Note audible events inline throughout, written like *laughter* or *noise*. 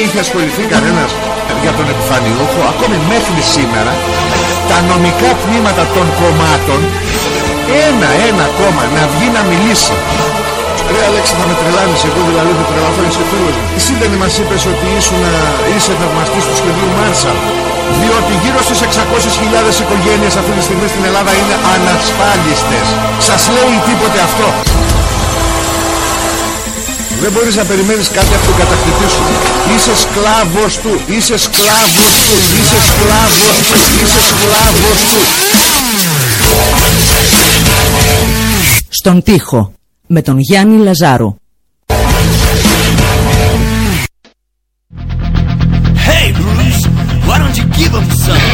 είχε ασχοληθεί κανένας για τον επιφανιούχο ακόμη μέχρι σήμερα τα νομικά τμήματα των κομμάτων ένα ένα κόμμα να βγει να μιλήσει. Ρε Αλέξη θα με τρελάνεις εγώ δηλαδή θα τρελαθώ είσαι φίλος μου. Εσύ δεν μας είπες ότι ήσουν, είσαι θαυμαστής του σχεδίου Μάρσαλ διότι γύρω στις 600.000 οικογένειες αυτή τη στιγμή στην Ελλάδα είναι ανασφάλιστες. Σας λέει τίποτε αυτό δεν μπορείς να περιμένεις κάτι από τον κατακτητή σου Είσαι σκλάβος του Είσαι σκλάβος του Είσαι σκλάβος του Είσαι σκλάβος του Στον τοίχο με τον Γιάννη Λαζάρου. Hey Bruce, why don't you give him some?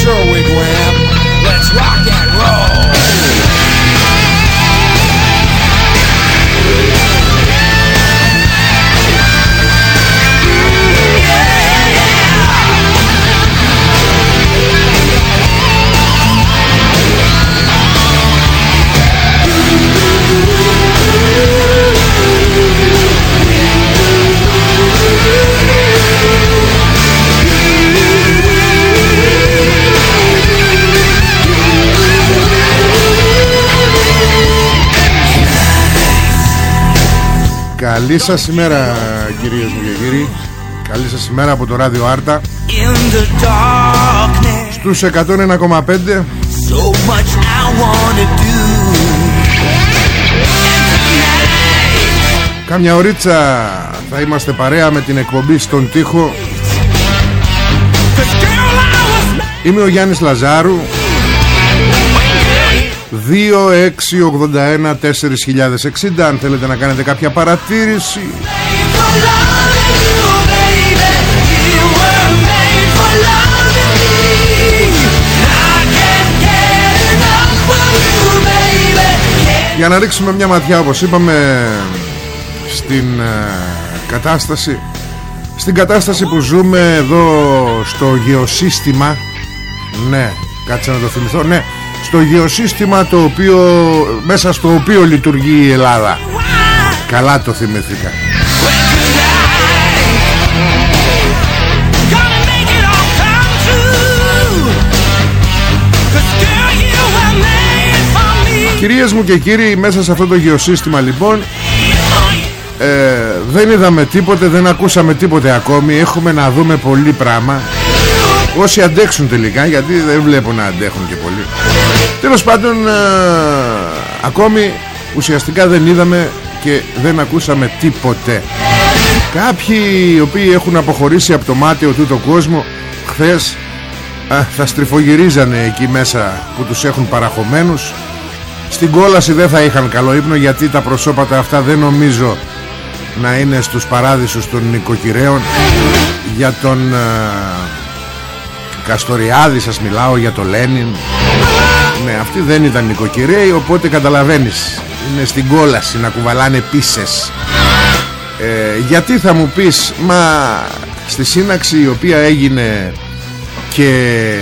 Sure wigwam Let's rock and Καλή σας ημέρα κυρίες μου και κύριοι. Καλή σας ημέρα από το ράδιο Άρτα. In the darkness, Στους 101,5 so much I wanna do. Κάμια ωρίτσα θα είμαστε παρέα με την εκπομπή στον τοίχο. Cause girl, I was Είμαι ο Γιάννης Λαζάρου 2681 4060 Αν θέλετε να κάνετε κάποια παρατήρηση made for loving you, baby. You were made for loving me. I can't get enough of you, baby. Για να ρίξουμε μια ματιά όπως είπαμε Στην ε, κατάσταση Στην κατάσταση που ζούμε εδώ στο γεωσύστημα Ναι, κάτσε να το θυμηθώ Ναι, στο γεωσύστημα το οποίο Μέσα στο οποίο λειτουργεί η Ελλάδα Καλά το θυμηθήκα Gonna make it all come true. 'Cause girl, you were made for me. Κυρίες μου και κύριοι Μέσα σε αυτό το γεωσύστημα λοιπόν ε, Δεν είδαμε τίποτε Δεν ακούσαμε τίποτε ακόμη Έχουμε να δούμε πολύ πράγμα Όσοι αντέξουν τελικά Γιατί δεν βλέπω να αντέχουν και πολύ Τέλος πάντων ε, Ακόμη ουσιαστικά δεν είδαμε Και δεν ακούσαμε τίποτε. Κάποιοι οι οποίοι έχουν αποχωρήσει από το μάτιο τούτο κόσμο Χθες α, θα στριφογυρίζανε εκεί μέσα που τους έχουν παραχωμένους. Στην κόλαση δεν θα είχαν καλό ύπνο γιατί τα προσώπατα αυτά δεν νομίζω να είναι στους παράδεισους των νοικοκυρέων για τον α, Καστοριάδη σας μιλάω για τον Λένιν. Ναι αυτοί δεν ήταν νοικοκυρέοι οπότε καταλαβαίνεις. Είναι στην κόλαση να κουβαλάνε πίσες. Ε, γιατί θα μου πεις μα στη σύναξη η οποία έγινε και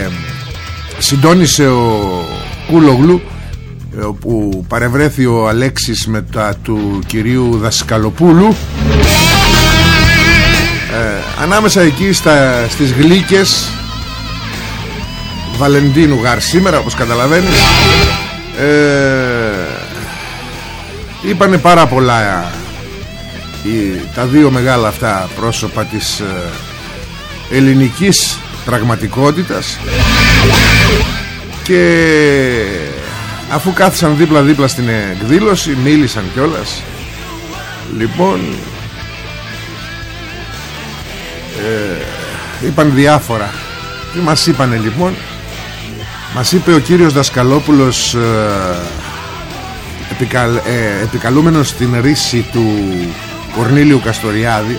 συντόνισε ο Κούλογλου ε, όπου παρευρέθη ο Αλέξης με τα του κυρίου Δασκαλοπούλου ε, ανάμεσα εκεί στα, στις γλύκες Βαλεντίνου Γαρ σήμερα όπως καταλαβαίνεις. Ε, είπανε πάρα πολλά οι, τα δύο μεγάλα αυτά πρόσωπα της ε, ελληνικής πραγματικότητας. Και αφού κάθισαν δίπλα δίπλα στην εκδήλωση μίλησαν κιόλας. Λοιπόν ε, είπαν διάφορα. Τι μας είπανε λοιπόν; Μας είπε ο κύριος Δασκαλόπουλος ε, επικαλ, ε, επικαλούμενος στην ρίση του Κορνίλιου Καστοριάδη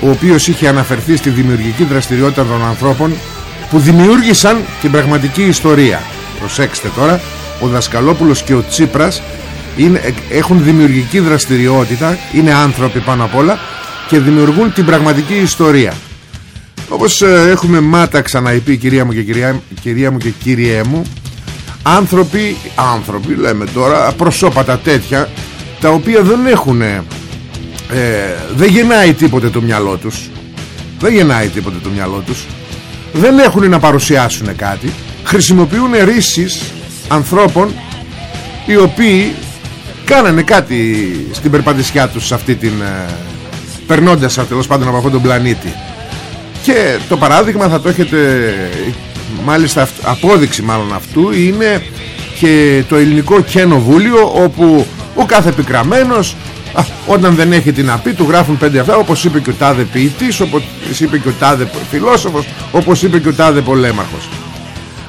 ο οποίος είχε αναφερθεί στη δημιουργική δραστηριότητα των ανθρώπων που δημιούργησαν την πραγματική ιστορία. Προσέξτε τώρα ο Δασκαλόπουλος και ο Τσίπρας είναι, έχουν δημιουργική δραστηριότητα είναι άνθρωποι πάνω απ' όλα και δημιουργούν την πραγματική ιστορία όπως ε, έχουμε μάτα ξαναειπεί κυρία μου και κυρία, κυρία μου και κύριέ μου άνθρωποι, άνθρωποι λέμε τώρα προσώπατα τέτοια τα οποία δεν έχουν ε, δεν γεννάει τίποτε το μυαλό τους. Δεν γεννάει τίποτε το μυαλό τους. Δεν έχουν να παρουσιάσουν κάτι. Χρησιμοποιούν ρίσεις ανθρώπων οι οποίοι κάνανε κάτι στην περπατησιά τους σε αυτή την ε, περνώντας τέλος πάντων από αυτόν τον πλανήτη και το παράδειγμα θα το έχετε μάλιστα απόδειξη μάλλον αυτού είναι και το ελληνικό κοινοβούλιο όπου ο κάθε επικραμένος α, όταν δεν έχει την απή του γράφουν πέντε αυτά όπως είπε και ο τάδε ποιητής όπως είπε και ο τάδε φιλόσοφος όπως είπε και ο τάδε πολέμαρχος.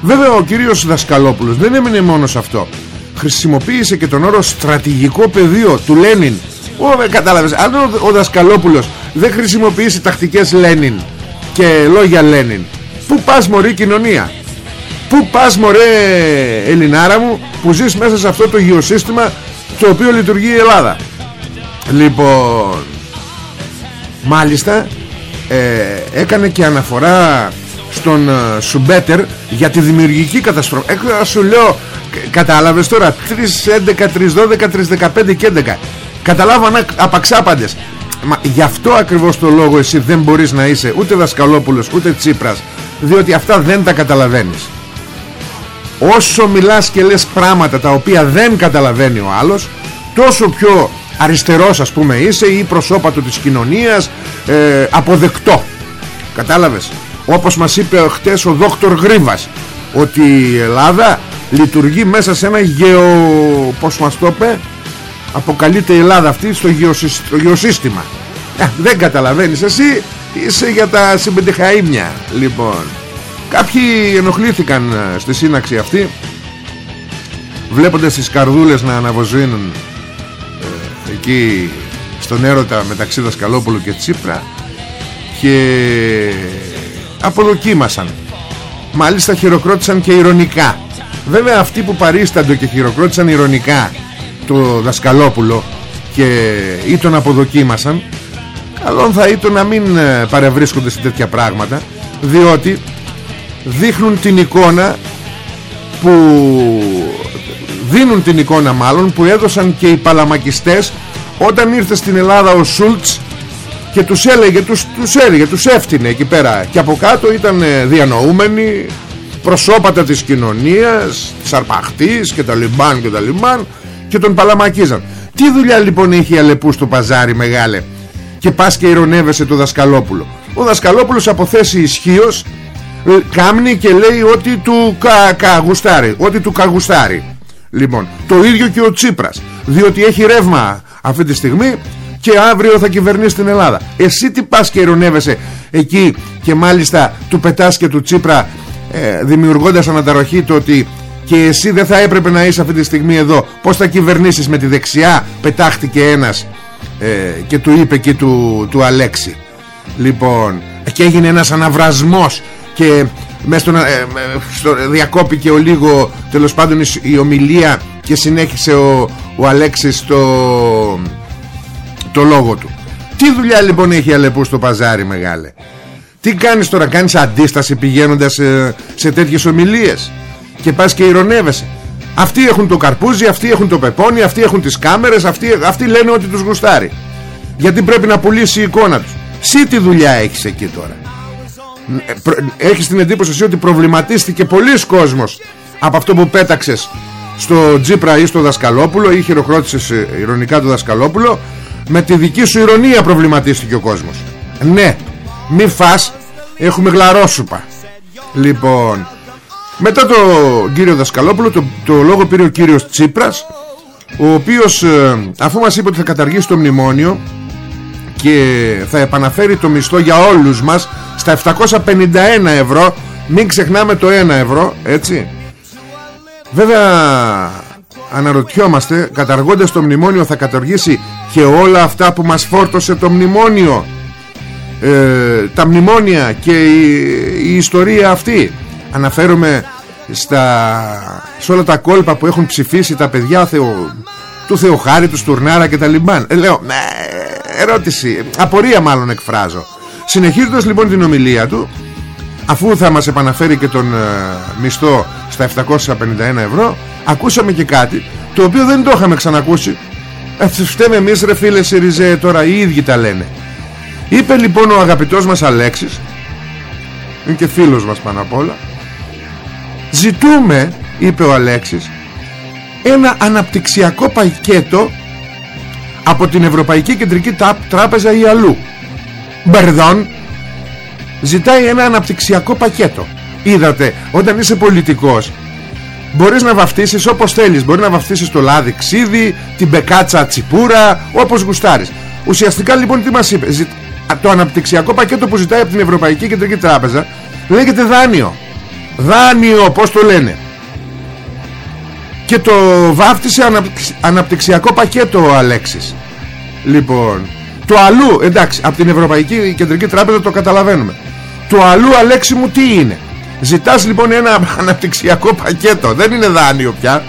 Βέβαια ο κύριος Δασκαλόπουλος δεν έμεινε μόνος σε αυτό. Χρησιμοποίησε και τον όρο στρατηγικό πεδίο του Λένιν. Ο, κατάλαβες, αν ο, ο Δασκαλόπουλος δεν χρησιμοποιήσει τακτικές Λένιν και λόγια Λένιν. Πού πας μωρή κοινωνία; Πού πας μωρέ Ελληνάρα μου Που ζεις μέσα σε αυτό το γεωσύστημα Το οποίο λειτουργεί η Ελλάδα; Λοιπόν Μάλιστα ε, Έκανε και αναφορά Στον ε, Σουμπέτερ Για τη δημιουργική καταστροφή. Έχω σου λέω Κατάλαβες τώρα 3, 11, 3, 12, 3, 15 και 11 Καταλάβανα απαξάπαντες Μα γι' αυτό ακριβώς το λόγο εσύ δεν μπορείς να είσαι ούτε Δασκαλόπουλος ούτε Τσίπρας διότι αυτά δεν τα καταλαβαίνεις. Όσο μιλάς και λες πράγματα τα οποία δεν καταλαβαίνει ο άλλος τόσο πιο αριστερός ας πούμε είσαι ή προσώπατο της κοινωνίας ε, αποδεκτό. Κατάλαβες; Όπως μας είπε χτες ο δόκτωρ Γρίβας ότι η Ελλάδα λειτουργεί μέσα σε ένα γεω... πως μας το είπε αποκαλείται η Ελλάδα αυτή στο, στο γεωσύστημα ε, δεν καταλαβαίνεις εσύ είσαι για τα συμπεντεχαΐμια λοιπόν. Κάποιοι ενοχλήθηκαν ε, στη σύναξη αυτή βλέποντας τις καρδούλες να αναβοζίνουν ε, εκεί στον έρωτα μεταξύ Δασκαλόπουλου και Τσίπρα και αποδοκίμασαν. Μάλιστα χειροκρότησαν και ηρωνικά. Βέβαια αυτοί που παρίσταντο και χειροκρότησαν ηρωνικά το Δασκαλόπουλο και ή τον αποδοκίμασαν καλό θα ήταν να μην ε, παρευρίσκονται σε τέτοια πράγματα διότι δείχνουν την εικόνα που δίνουν την εικόνα μάλλον που έδωσαν και οι παλαμακιστές όταν ήρθε στην Ελλάδα ο Σούλτς και τους έλεγε, τους, τους έλεγε, τους έφτιανε εκεί πέρα. Και από κάτω ήταν ε, διανοούμενοι προσώπατα της κοινωνίας της αρπαχτής και τα λιμπάν και τα λιμπάν και τον παλαμακίζαν. Τι δουλειά λοιπόν είχε η Αλεπού στο παζάρι μεγάλε; Και πας και ηρωνεύεσαι το Δασκαλόπουλο. Ο Δασκαλόπουλος από θέση ισχύως ε, κάμνει και λέει ότι του κα, καγουστάρει ότι του καγουστάρει. Λοιπόν το ίδιο και ο Τσίπρας διότι έχει ρεύμα αυτή τη στιγμή και αύριο θα κυβερνήσει την Ελλάδα. Εσύ τι πας και ηρωνεύεσαι εκεί και μάλιστα του πετάς και του Τσίπρα ε, δημιουργώντας αναταροχή το ότι και εσύ δεν θα έπρεπε να είσαι αυτή τη στιγμή εδώ. Πως θα κυβερνήσεις με τη δεξιά πετάχτηκε ένας ε, και του είπε και του, του Αλέξη. Λοιπόν και έγινε ένας αναβρασμός και μέσα στον, ε, στο, διακόπηκε ο λίγο τέλος πάντων η, ομιλία και συνέχισε ο, ο Αλέξης το, το λόγο του. Τι δουλειά λοιπόν έχει Αλεπούς στο παζάρι μεγάλε; Τι κάνεις τώρα κάνεις αντίσταση πηγαίνοντας σε, σε τέτοιες ομιλίες; Και πας και ηρωνεύεσαι αυτοί έχουν το καρπούζι, αυτοί έχουν το πεπόνι αυτοί έχουν τις κάμερες αυτοί, αυτοί λένε ότι τους γουστάρει. Γιατί πρέπει να πουλήσει η εικόνα τους. Συ τι δουλειά έχεις εκεί τώρα. Ε, Έχεις την εντύπωση εσύ ότι προβληματίστηκε πολλοί κόσμος Από αυτό που πέταξες Στο Τζίπρα ή στο Δασκαλόπουλο Ή χειροκρότησες ε, ηρωνικά το Δασκαλόπουλο. Με τη δική σου ηρωνία προβληματίστηκε ο κόσμος. Ναι Μη φας Έχουμε γλαρόσουπα. Λοιπόν μετά το κύριο Δασκαλόπουλο το, το λόγο πήρε ο κύριος Τσίπρας ο οποίος ε, αφού μας είπε ότι θα καταργήσει το μνημόνιο και θα επαναφέρει το μισθό για όλους μας στα 751 ευρώ μην ξεχνάμε το 1 ευρώ έτσι. Βέβαια αναρωτιόμαστε καταργώντας το μνημόνιο θα καταργήσει και όλα αυτά που μας φόρτωσε το μνημόνιο. Ε, τα μνημόνια και η, η ιστορία αυτή αναφέρομαι στα, σε όλα τα κόλπα που έχουν ψηφίσει τα παιδιά Θεο, του Θεοχάρη, του Στουρνάρα και τα Λιμπάν. Ε, λέω, ναι, ερώτηση απορία μάλλον εκφράζω. Συνεχίζοντας λοιπόν την ομιλία του αφού θα μας επαναφέρει και τον ε, μισθό στα 751 ευρώ ακούσαμε και κάτι το οποίο δεν το είχαμε ξανακούσει. Ε, φταίμε εμείς ρε φίλε Σιριζέ τώρα οι ίδιοι τα λένε. Είπε λοιπόν ο αγαπητός μας Αλέξης είναι και φίλος μας πάνω απ' όλα ζητούμε είπε ο Αλέξης ένα αναπτυξιακό πακέτο από την Ευρωπαϊκή Κεντρική Τράπεζα ή αλλού. Μπερδόν ζητάει ένα αναπτυξιακό πακέτο. Είδατε όταν είσαι πολιτικός μπορείς να βαφτίσεις όπως θέλεις. Μπορεί να βαφτίσεις το λάδι ξύδι την μπεκάτσα τσιπούρα όπως γουστάρεις. Ουσιαστικά λοιπόν τι μας είπε; Το αναπτυξιακό πακέτο που ζητάει από την Ευρωπαϊκή Κεντρική Τράπεζα λέγεται δάνειο δάνειο πως το λένε. Και το βάφτισε αναπτυξιακό πακέτο ο Αλέξης. Λοιπόν το αλλού εντάξει από την Ευρωπαϊκή Κεντρική Τράπεζα το καταλαβαίνουμε. Το αλλού Αλέξη μου τι είναι. Ζητάς λοιπόν ένα *laughs* αναπτυξιακό πακέτο. Δεν είναι δάνειο πια.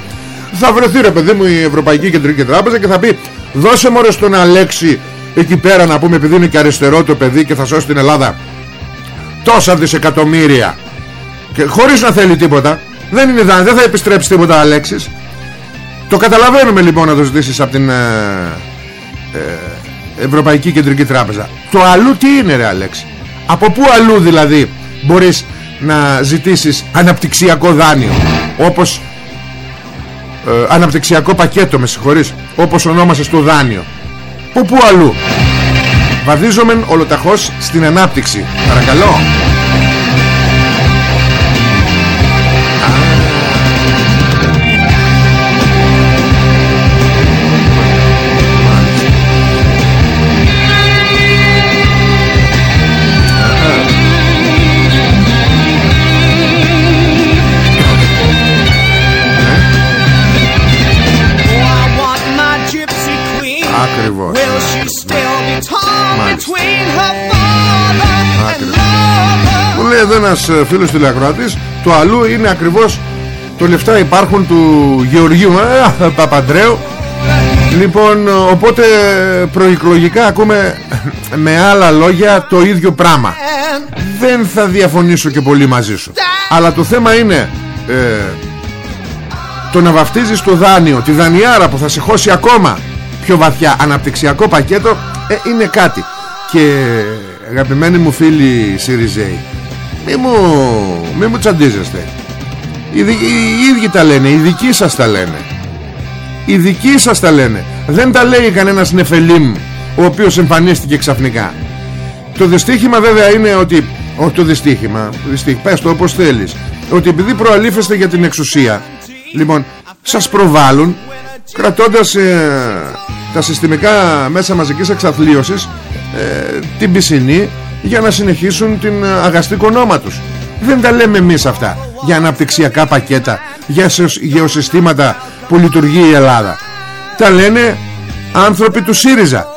Θα βρεθεί ρε παιδί μου η Ευρωπαϊκή Κεντρική Τράπεζα και θα πει δώσε μωρέ στον Αλέξη εκεί πέρα να πούμε επειδή είναι και αριστερό το παιδί και θα σώσει την Ελλάδα τόσα δισεκατομμύρια και χωρίς να θέλει τίποτα. Δεν είναι δάνειο, δεν θα επιστρέψεις τίποτα Αλέξης. Το καταλαβαίνουμε λοιπόν να το ζητήσεις από την ε, ε, Ευρωπαϊκή Κεντρική Τράπεζα. Το αλλού τι είναι ρε Αλέξη; Από πού αλλού δηλαδή μπορείς να ζητήσεις αναπτυξιακό δάνειο όπως ε, αναπτυξιακό πακέτο με συγχωρείς όπως ονόμασες το δάνειο; Που πού αλλού; Βαδίζομεν ολοταχώς στην ανάπτυξη. Παρακαλώ Ακριβώς. Will she still be torn Μάλιστα. between her father and Ακριβώς. lover? Μου λέει εδώ ένας ε, φίλος τηλεακροατής Το αλλού είναι ακριβώς Το λεφτά υπάρχουν του Γεωργίου ε, Παπαντρέου Λοιπόν οπότε προεκλογικά ακούμε Με άλλα λόγια το ίδιο πράγμα And Δεν θα διαφωνήσω και πολύ μαζί σου Αλλά το θέμα είναι ε, Το να βαφτίζεις το δάνειο Τη δανειάρα που θα σε χώσει ακόμα Πιο βαθιά αναπτυξιακό πακέτο ε, Είναι κάτι. Και αγαπημένοι μου φίλοι Σιριζέοι Μη μου, μη μου τσαντίζεστε. Οι, δι- οι ίδιοι τα λένε Οι δικοί σας τα λένε. Οι δικοί σας τα λένε. Δεν τα λέει κανένας νεφελίμ Ο οποίος εμφανίστηκε ξαφνικά. Το δυστύχημα βέβαια είναι ότι Όχι το δυστύχημα δυστύχημα, Πες το όπως θέλεις Ότι επειδή προαλήφεστε για την εξουσία Λοιπόν σας προβάλλουν Κρατώντας ε, Τα συστημικά μέσα μαζικής εξαθλίωσης ε, Την πισινή Για να συνεχίσουν την ε, αγαστή κονόμα τους. Δεν τα λέμε εμείς αυτά Για αναπτυξιακά πακέτα Για σεως- γεωσυστήματα που λειτουργεί η Ελλάδα. Τα λένε άνθρωποι του ΣΥΡΙΖΑ.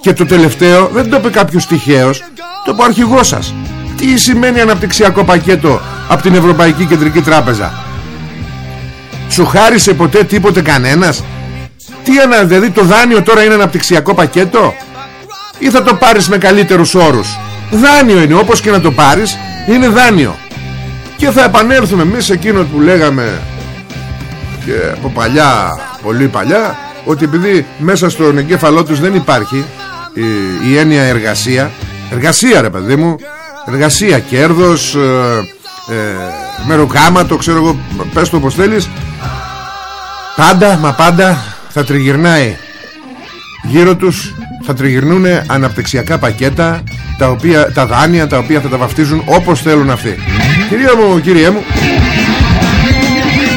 Και το τελευταίο δεν το είπε κάποιος τυχαίος Το είπε ο αρχηγός σας. Τι σημαίνει αναπτυξιακό πακέτο Από την Ευρωπαϊκή Κεντρική Τράπεζα; Σου χάρισε ποτέ τίποτε κανένας; Τι ανα, δηλαδή το δάνειο τώρα είναι αναπτυξιακό πακέτο; Ή θα το πάρεις με καλύτερους όρους; Δάνειο είναι όπως και να το πάρεις Είναι δάνειο. Και θα επανέλθουμε εμείς σε εκείνο που λέγαμε και από παλιά, πολύ παλιά ότι επειδή μέσα στον εγκέφαλό τους δεν υπάρχει η, η έννοια εργασία εργασία ρε παιδί μου εργασία, κέρδος ε, ε, μεροκάματο ξέρω εγώ πες το όπως θέλεις πάντα μα πάντα θα τριγυρνάει. Γύρω τους θα τριγυρνούν αναπτυξιακά πακέτα τα, οποία, τα δάνεια τα οποία θα τα βαφτίζουν όπως θέλουν αυτοί. Κυρία μου, κύριέ μου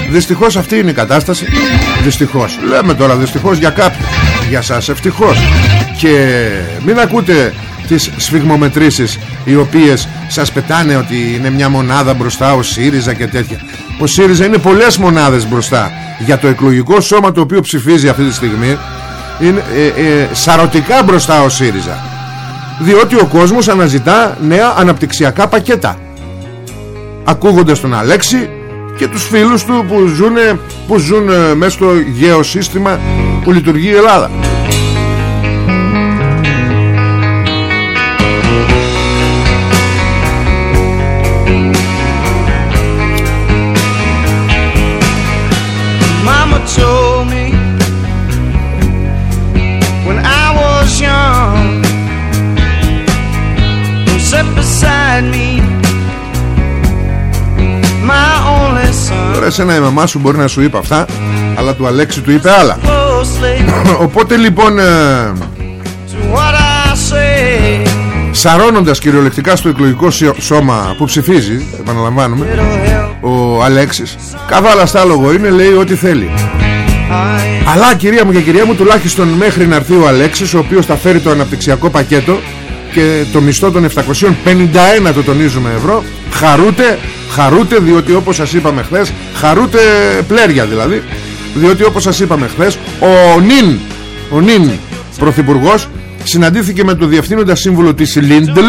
Δυστυχώς αυτή είναι η κατάσταση. Δυστυχώς. Λέμε τώρα δυστυχώς για κάποιους. Για σας ευτυχώς. Και μην ακούτε τις σφιγμομετρήσεις οι οποίες σας πετάνε ότι είναι μια μονάδα μπροστά ο ΣΥΡΙΖΑ και τέτοια ο ΣΥΡΙΖΑ είναι πολλές μονάδες μπροστά για το εκλογικό σώμα το οποίο ψηφίζει αυτή τη στιγμή είναι ε, ε, σαρωτικά μπροστά ο ΣΥΡΙΖΑ. Διότι ο κόσμος αναζητά νέα αναπτυξιακά πακέτα. Ακούγοντας τον Αλέξη και τους φίλους του που ζουν, που ζουν ε, μέσα στο γεωσύστημα που λειτουργεί η Ελλάδα told me when I was young, and sat beside me, my only son, Τώρα εσένα η μαμά σου μπορεί να σου είπε αυτά αλλά του Αλέξη του είπε άλλα. Closely. Οπότε λοιπόν σαρώνοντας κυριολεκτικά στο εκλογικό σι- σώμα που ψηφίζει επαναλαμβάνουμε It'll help. ο Αλέξης καθόλου αστάλογο είναι λέει ό,τι θέλει I αλλά κυρία μου και κυρία μου τουλάχιστον μέχρι να έρθει ο Αλέξης ο οποίος θα φέρει το αναπτυξιακό πακέτο και το μισθό των 751 το τονίζουμε ευρώ χαρούτε, χαρούτε διότι όπως σας είπαμε χθες χαρούτε πλέρια δηλαδή διότι όπως σας είπαμε χθες ο Νιν ο Νιν πρωθυπουργός συναντήθηκε με τον διευθύνοντα σύμβουλο της Λίντλ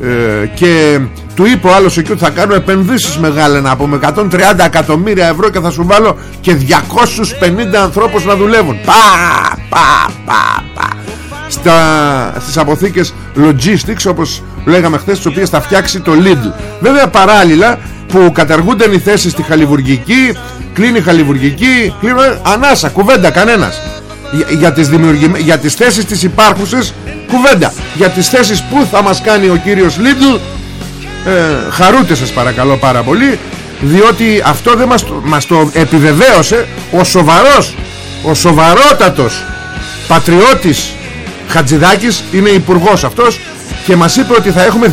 ε, και του είπε ο άλλος εκεί ότι θα κάνω επενδύσεις μεγάλα να πούμε 130 εκατομμύρια ευρώ και θα σου βάλω και 250 ανθρώπους να δουλεύουν. Πα πα πα πα. Στα, στις αποθήκες logistics όπως λέγαμε χθες τις οποίες θα φτιάξει το Lidl βέβαια παράλληλα που καταργούνται οι θέσεις στη Χαλιβουργική κλείνει η Χαλιβουργική κλείνει, ανάσα κουβέντα κανένας για, για, τις δημιουργη... για τις θέσεις τις υπάρχουσες κουβέντα. Για τις θέσεις που θα μας κάνει ο κύριος Lidl ε, χαρούτε σας παρακαλώ πάρα πολύ διότι αυτό δεν μας, το- μας το επιβεβαίωσε ο σοβαρός ο σοβαρότατος πατριώτης Χατζηδάκης είναι υπουργός αυτός και μας είπε ότι θα έχουμε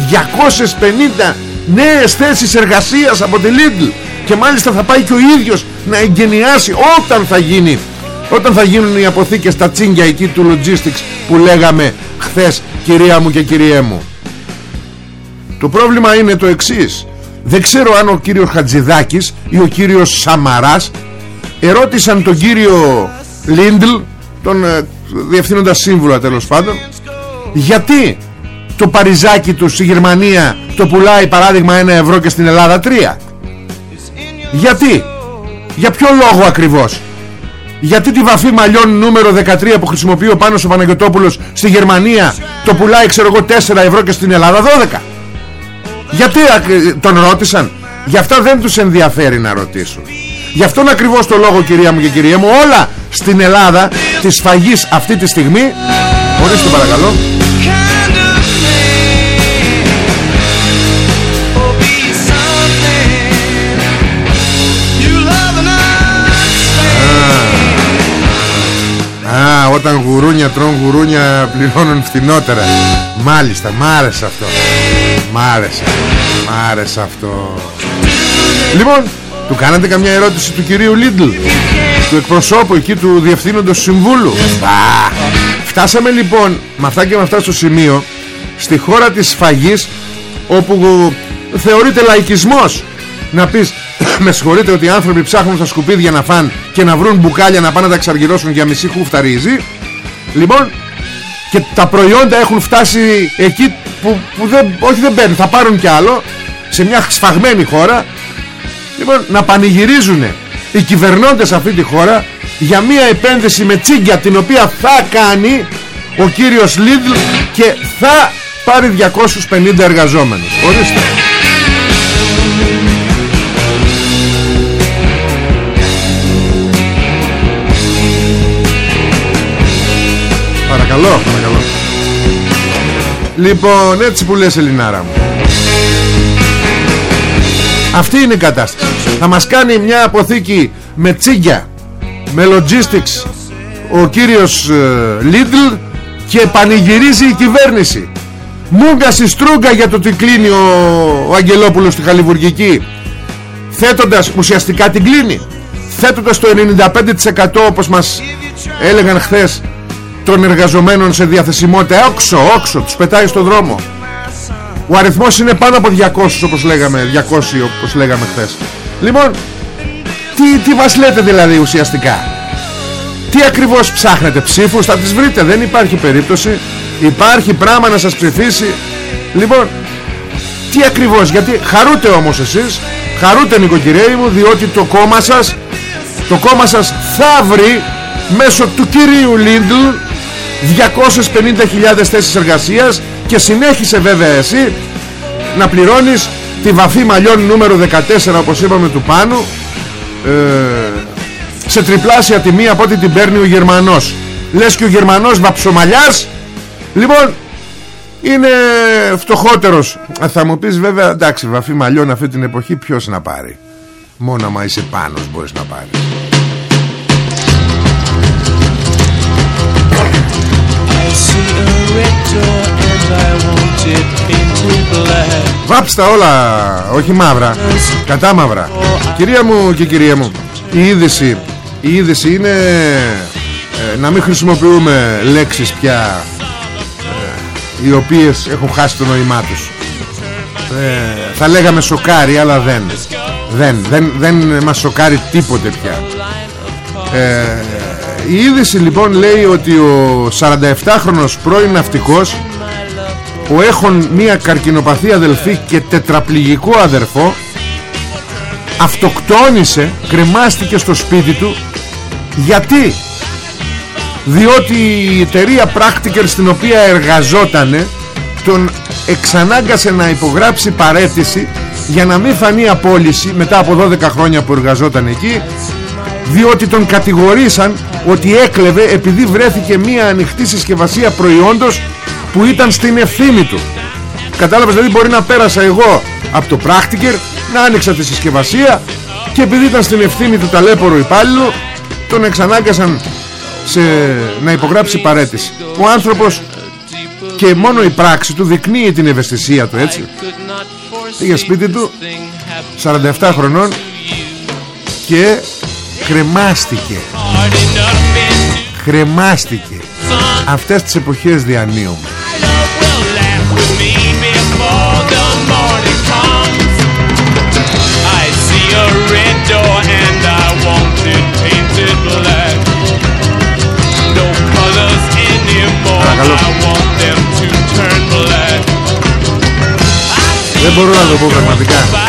250 νέες θέσεις εργασίας από τη Lidl και μάλιστα θα πάει και ο ίδιος να εγκαινιάσει όταν θα γίνει όταν θα γίνουν οι αποθήκες τα τσίγκια εκεί του logistics που λέγαμε χθες κυρία μου και κυριέ μου; Το πρόβλημα είναι το εξής Δεν ξέρω αν ο κύριος Χατζηδάκης ή ο κύριος Σαμαράς ερώτησαν τον κύριο Λίντλ, τον ε, διευθύνοντα σύμβουλο τέλος πάντων, γιατί το παριζάκι του στη Γερμανία το πουλάει παράδειγμα ένα ευρώ και στην Ελλάδα τρία. Γιατί, για ποιο λόγο ακριβώς; Γιατί τη βαφή μαλλιών νούμερο 13 που χρησιμοποιεί ο Πάνος ο Παναγιωτόπουλος στη Γερμανία το πουλάει ξέρω εγώ 4 ευρώ και στην Ελλάδα 12. Γιατί ακ- τον ρώτησαν. Γι' αυτά δεν τους ενδιαφέρει να ρωτήσουν. Γι' αυτόν ακριβώς το λόγο κυρία μου και κυρία μου Όλα στην Ελλάδα Της σφαγής αυτή τη στιγμή. Ορίστε παρακαλώ όταν γουρούνια τρών γουρούνια πληρώνουν φθηνότερα Μάλιστα, μ' άρεσε αυτό. Μ' άρεσε. Μ' άρεσε αυτό. Λοιπόν, του κάνατε καμιά ερώτηση του κυρίου Λίντλ Του εκπροσώπου εκεί του διευθύνοντος συμβούλου. Α, Φτάσαμε λοιπόν με αυτά και με αυτά στο σημείο Στη χώρα της σφαγής Όπου θεωρείται λαϊκισμός. Να πεις Με συγχωρείτε ότι οι άνθρωποι ψάχνουν στα σκουπίδια να φαν Και να βρουν μπουκάλια να πάνε να τα εξαργυρώσουν για μισή χούφτα ρύζι. Λοιπόν και τα προϊόντα έχουν φτάσει εκεί που, που δεν, όχι δεν παίρνουν, θα πάρουν κι άλλο σε μια σφαγμένη χώρα. Λοιπόν να πανηγυρίζουν οι κυβερνώντες αυτή τη χώρα για μια επένδυση με τσίγκια την οποία θα κάνει ο κύριος Λίδλ και θα πάρει 250 εργαζόμενους. Ορίστε Παρακαλώ, παρακαλώ. Λοιπόν, έτσι που λες Ελληνάρα μου. Αυτή είναι η κατάσταση. Θα μας κάνει μια αποθήκη με τσίγκια Με logistics. Ο κύριος ε, Λίτλ Και πανηγυρίζει η κυβέρνηση. Μούγκα στη στρούγκα για το ότι κλείνει ο, ο Αγγελόπουλος στη Χαλιβουργική Θέτοντας ουσιαστικά την κλείνει Θέτοντας το 95% όπως μας έλεγαν χθες των εργαζομένων σε διαθεσιμότητα. Όξο, όξο, τους πετάει στο δρόμο. Ο αριθμός είναι πάνω από 200 όπως λέγαμε 200 όπως λέγαμε χθες. Λοιπόν τι, τι μας λέτε δηλαδή ουσιαστικά; Τι ακριβώς ψάχνετε ψήφους θα τις βρείτε δεν υπάρχει περίπτωση. Υπάρχει πράγμα να σας ψηφίσει. Λοιπόν τι ακριβώς γιατί χαρούτε όμως εσείς χαρούτε νοικοκυρέοι μου διότι το κόμμα σας το κόμμα σας θα βρει μέσω του κυρίου Λίντλ 250.000 θέσεις εργασίας και συνέχισε βέβαια εσύ να πληρώνεις τη βαφή μαλλιών νούμερο 14 όπως είπαμε του πάνω ε, σε τριπλάσια τιμή από ό,τι την παίρνει ο Γερμανός. Λες και ο Γερμανός βαψομαλιάς. Λοιπόν είναι φτωχότερος. Θα μου πεις βέβαια εντάξει βαφή μαλλιών αυτή την εποχή ποιος να πάρει. Μόνο άμα είσαι πάνος μπορείς να πάρεις Βάψτα όλα Όχι μαύρα Κατά μαύρα. Κυρία μου και κυρία μου Η είδηση Η είδηση είναι ε, Να μην χρησιμοποιούμε λέξεις πια ε, Οι οποίες έχουν χάσει το νοημά τους. Ε, Θα λέγαμε σοκάρι Αλλά δεν. Δεν, δεν, δεν μας σοκάρει τίποτε πια. Ε, η είδηση λοιπόν λέει ότι ο 47χρονος πρώην ναυτικός που έχουν μία καρκινοπαθή αδελφή και τετραπληγικό αδερφό αυτοκτόνησε, κρεμάστηκε στο σπίτι του. Γιατί; Διότι η εταιρεία Practiker στην οποία εργαζότανε τον εξανάγκασε να υπογράψει παρέτηση για να μην φανεί απόλυση μετά από 12 χρόνια που εργαζόταν εκεί διότι τον κατηγορήσαν ότι έκλεβε επειδή βρέθηκε μία ανοιχτή συσκευασία προϊόντος που ήταν στην ευθύνη του. Κατάλαβες δηλαδή μπορεί να πέρασα εγώ από το πράκτικερ να άνοιξα τη συσκευασία και επειδή ήταν στην ευθύνη του ταλέπορου υπάλληλου τον εξανάγκασαν σε... να υπογράψει παρέτηση. Ο άνθρωπος και μόνο η πράξη του δεικνύει την ευαισθησία του έτσι. Πήγε σπίτι του 47 χρονών και κρεμάστηκε Κρεμάστηκε Αυτές τις εποχές διανύουμε. Δεν μπορώ να το πω πραγματικά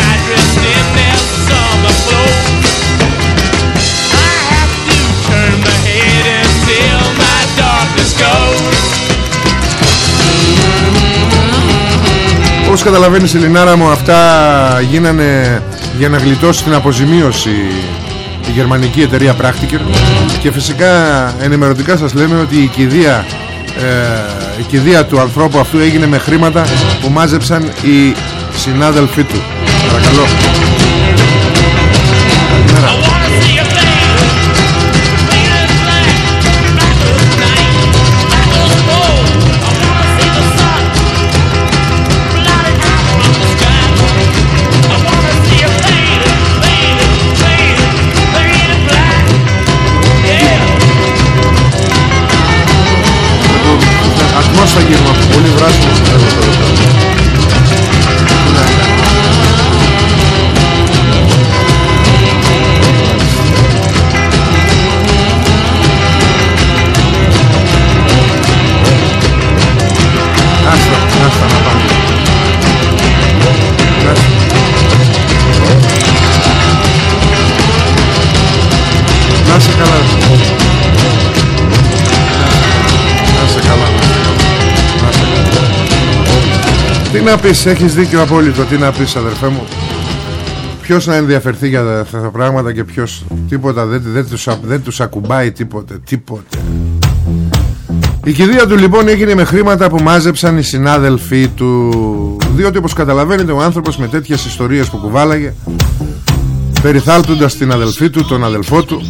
Όπως καταλαβαίνεις Ελληνάρα μου αυτά γίνανε για να γλιτώσει την αποζημίωση η γερμανική εταιρεία Practiker και φυσικά ενημερωτικά σας λέμε ότι η κηδεία, ε, η κηδεία του ανθρώπου αυτού έγινε με χρήματα που μάζεψαν οι συνάδελφοί του. Παρακαλώ. Τι να πεις, έχεις δίκιο απόλυτο. Τι να πεις αδερφέ μου. Ποιος να ενδιαφερθεί για αυτά τα πράγματα Και ποιος τίποτα δεν, δεν, τους, α- δεν τους ακουμπάει τίποτε Τίποτε. Η κηδεία του λοιπόν έγινε με χρήματα που μάζεψαν οι συνάδελφοί του. Διότι όπως καταλαβαίνετε ο άνθρωπος με τέτοιες ιστορίες που κουβάλαγε Περιθάλπτοντας την αδελφή του, τον αδελφό του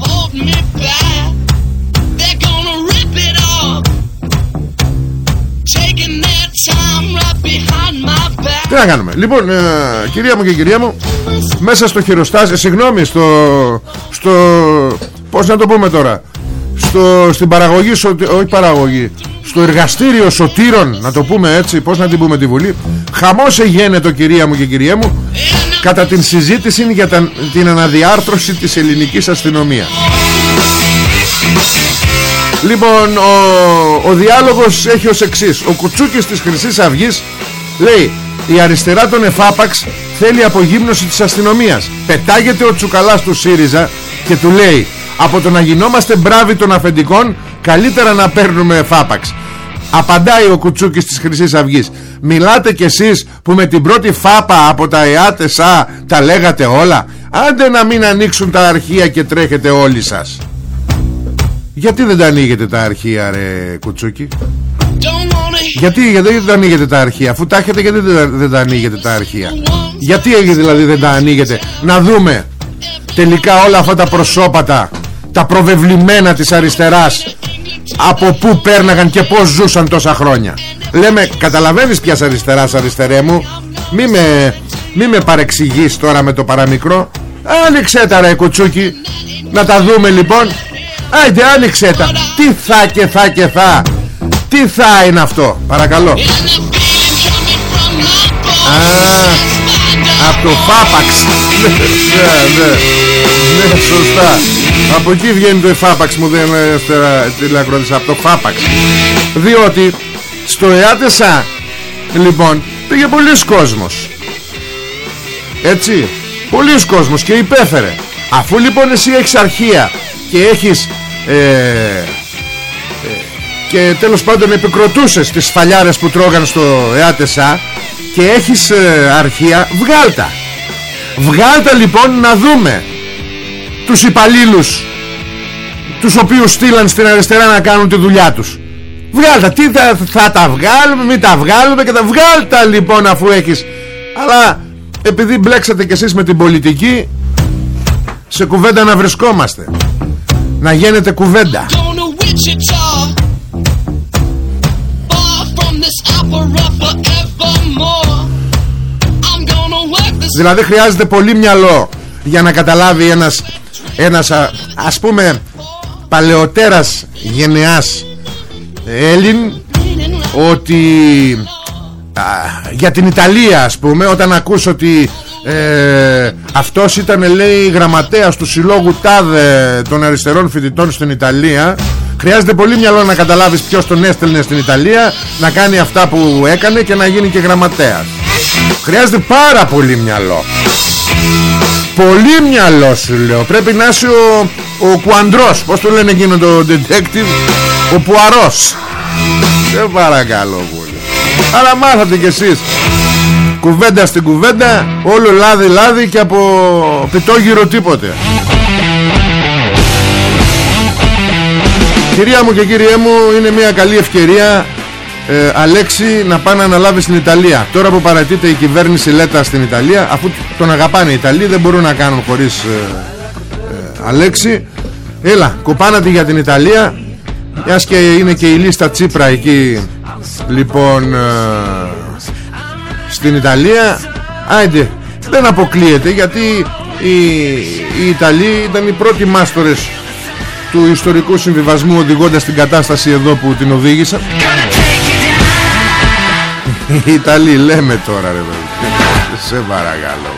Τι να κάνουμε. Λοιπόν ε, κυρία μου και κυρία μου Μέσα στο χειροστάσιο Συγγνώμη στο, στο Πώς να το πούμε τώρα στο, στην παραγωγή σωτι- όχι παραγωγή στο εργαστήριο σωτήρων να το πούμε έτσι πως να την πούμε τη Βουλή χαμός εγένετο κυρία μου και κυρία μου κατά την συζήτηση για τα- την αναδιάρθρωση της ελληνικής αστυνομίας. Λοιπόν ο, ο διάλογος έχει ως εξής. Ο Κουτσούκης της Χρυσής Αυγής Λέει η αριστερά των εφάπαξ Θέλει απογύμνωση της αστυνομίας. Πετάγεται ο Τσουκαλάς του ΣΥΡΙΖΑ Και του λέει Από το να γινόμαστε μπράβοι των αφεντικών Καλύτερα να παίρνουμε εφάπαξ Απαντάει ο Κουτσούκης της Χρυσής Αυγής Μιλάτε κι εσείς που με την πρώτη φάπα από τα ΕΑΤΕΣΑ τα λέγατε όλα. Άντε να μην ανοίξουν τα αρχεία και τρέχετε όλοι σας γιατί δεν τα ανοίγετε τα αρχεία ρε κουτσούκι Don't wanna hear Γιατί, γιατί δεν τα ανοίγετε τα αρχεία; Αφού τα έχετε γιατί δεν, τα- δεν τα ανοίγετε τα αρχεία; Γιατί έγινε δηλαδή δεν τα ανοίγετε; Να δούμε. Τελικά όλα αυτά τα προσώπατα Τα προβεβλημένα της αριστεράς Από πού πέρναγαν και πως ζούσαν τόσα χρόνια. Λέμε καταλαβαίνεις ποιας αριστεράς αριστερέ μου; Μη με, μη με παρεξηγείς τώρα με το παραμικρό. Άνοιξέ τα ρε κουτσούκι. Να τα δούμε λοιπόν. Άιντε άνοιξέ τα. Τι θα και θα και θα Τι θα είναι αυτό Παρακαλώ. And the feeling coming from my bones. Α, από το φάπαξ. Ναι, ναι Ναι, σωστά. Από εκεί βγαίνει το εφάπαξ μου δεν είναι τηλεακρότης Από το φάπαξ. Διότι στο ΕΑΤΕΣΑ Λοιπόν πήγε πολλοί κόσμος. Έτσι Πολλοί κόσμος και υπέφερε. Αφού λοιπόν εσύ έχεις αρχεία Και έχεις ε, ε, Και τέλος πάντων επικροτούσες Τις φαλιάρες που τρώγαν στο ΕΑΤΕΣΑ Και έχεις ε, αρχεία Βγάλτα. Βγάλτα λοιπόν να δούμε Τους υπαλλήλους Τους οποίους στείλαν στην αριστερά να κάνουν τη δουλειά τους. Βγάλτα Τι θα, θα τα βγάλουμε Μην τα βγάλουμε και τα βγάλτα λοιπόν αφού έχεις. Αλλά επειδή μπλέξατε κι εσείς με την πολιτική Σε κουβέντα να βρισκόμαστε. Να γίνεται κουβέντα Δηλαδή χρειάζεται πολύ μυαλό Για να καταλάβει ένας Ένας α, ας πούμε Παλαιοτέρας γενεάς Έλλην Ότι α, Για την Ιταλία ας πούμε Όταν ακούς ότι ε, Αυτός ήταν λέει γραμματέας Του συλλόγου ΤΑΔΕ Των αριστερών φοιτητών στην Ιταλία Χρειάζεται πολύ μυαλό να καταλάβεις ποιος τον έστελνε στην Ιταλία Να κάνει αυτά που έκανε Και να γίνει και γραμματέας. Χρειάζεται πάρα πολύ μυαλό. Πολύ μυαλό σου λέω. Πρέπει να είσαι ο, ο Κουαντρός. Πώς το λένε εκείνο το detective; Ο Πουαρός. Δεν παρακαλώ πολύ Αλλά μάθατε κι εσείς. Κουβέντα στην κουβέντα Όλο λάδι λάδι και από πιτόγυρο τίποτε Κυρία μου και κύριέ μου Είναι μια καλή ευκαιρία ε, Αλέξη να πάει να αναλάβεις στην Ιταλία. Τώρα που παρατείται η κυβέρνηση Λέτα στην Ιταλία Αφού τον αγαπάνε οι Ιταλοί Δεν μπορούν να κάνουν χωρίς ε, ε, Αλέξη. Έλα κοπάνατε για την Ιταλία. Μιας και είναι και η λίστα Τσίπρα εκεί Λοιπόν ε, Στην Ιταλία. Άιντε δεν αποκλείεται Γιατί οι, οι Ιταλοί ήταν οι πρώτοι μάστορες του ιστορικού συμβιβασμού οδηγώντας την κατάσταση εδώ που την οδήγησαν Οι Ιταλοί λέμε τώρα ρε παιδί. Σε παρακαλώ.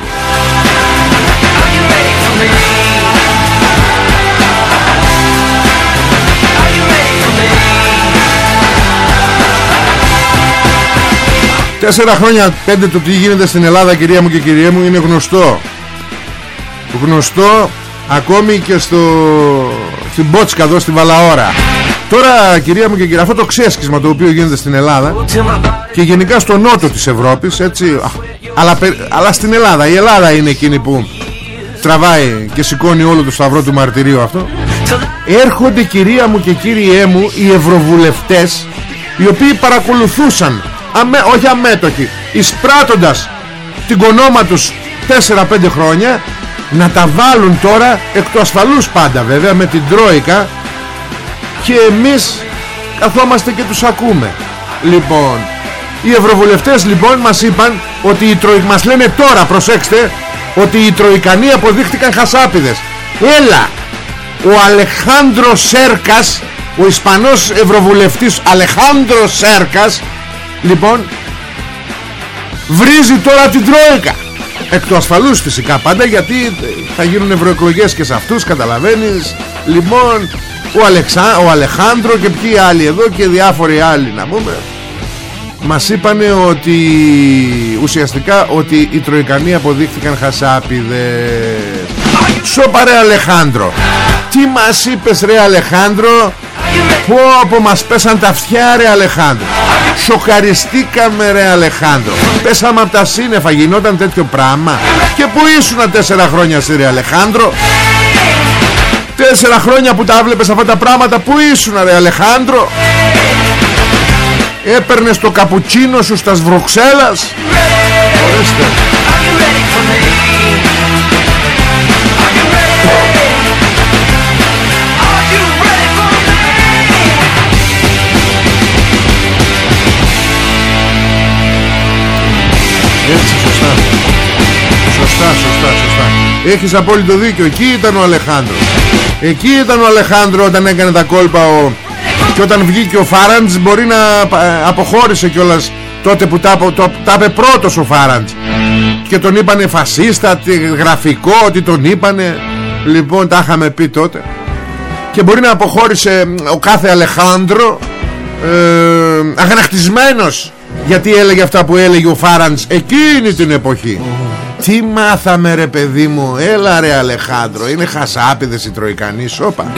Τέσσερα χρόνια πέντε το τι γίνεται στην Ελλάδα κυρία μου και κυρία μου είναι γνωστό. Γνωστό ακόμη και στο στην Μπότσκα εδώ στη Βαλαώρα. Τώρα κυρία μου και κύριε αυτό το ξέσκισμα το οποίο γίνεται στην Ελλάδα και γενικά στο νότο της Ευρώπης έτσι, α, αλλά, πε- αλλά στην Ελλάδα. Η Ελλάδα είναι εκείνη που τραβάει και σηκώνει όλο το σταυρό του μαρτυρίου αυτό. Έρχονται κυρία μου και κύριέ μου οι ευρωβουλευτές οι οποίοι παρακολουθούσαν αμέ, όχι αμέτωχοι εισπράττοντας την κονόμα τους 4-5 χρόνια να τα βάλουν τώρα εκ του ασφαλούς πάντα βέβαια με την Τρόικα. Και εμείς καθόμαστε και τους ακούμε. Λοιπόν οι ευρωβουλευτές λοιπόν μας είπαν ότι οι Τροϊ... μας λένε τώρα προσέξτε ότι οι Τροϊκανοί αποδείχτηκαν χασάπιδες έλα! Ο Αλεχάνδρο Σέρκας ο Ισπανός Ευρωβουλευτής Αλεχάνδρο Σέρκας λοιπόν βρίζει τώρα την Τρόικα εκ του ασφαλούς φυσικά πάντα γιατί θα γίνουν ευρωεκλογές και σε αυτούς καταλαβαίνεις. Λοιπόν ο, Αλεξά, ο Αλεχάνδρο και ποιοι άλλοι εδώ και διάφοροι άλλοι να πούμε. Μας είπανε ότι ουσιαστικά ότι οι Τροικανοί αποδείχθηκαν χασάπιδες Σώπα ρε Αλεχάνδρο. Τι μας είπες ρε Αλεχάνδρο; Πω πω μας πέσαν τα αυτιά ρε Αλεχάνδρο. Σοκαριστήκαμε ρε Αλεχάνδρο. Πέσαμε από τα σύννεφα Γινόταν τέτοιο πράγμα. Και που ήσουν τέσσερα χρόνια σε ρε Αλεχάνδρο; Τέσσερα χρόνια που τα βλέπεις αυτά τα πράγματα Που ήσουν ρε Αλεχάνδρο; Έπαιρνες το καπουτσίνο σου στα Βρουξέλλας Ορίστε Έχεις απόλυτο δίκιο. Εκεί ήταν ο Αλεχάνδρος. Εκεί ήταν ο Αλεχάνδρο όταν έκανε τα κόλπα ο... Και όταν βγήκε ο Φάραντς Μπορεί να ε, αποχώρησε κιόλας Τότε που τα, το, τα είπε πρώτος ο Φάραντς. Και τον είπανε φασίστα Γραφικό ότι τον είπανε. Λοιπόν τα είχαμε πει τότε. Και μπορεί να αποχώρησε Ο κάθε Αλεχάνδρο ε, Αγανακτισμένος γιατί έλεγε αυτά που έλεγε ο Φάραντς εκείνη την εποχή Τι μάθαμε ρε παιδί μου; Έλα ρε Αλεχάνδρο Είναι χασάπιδες οι Τροικανοί σώπα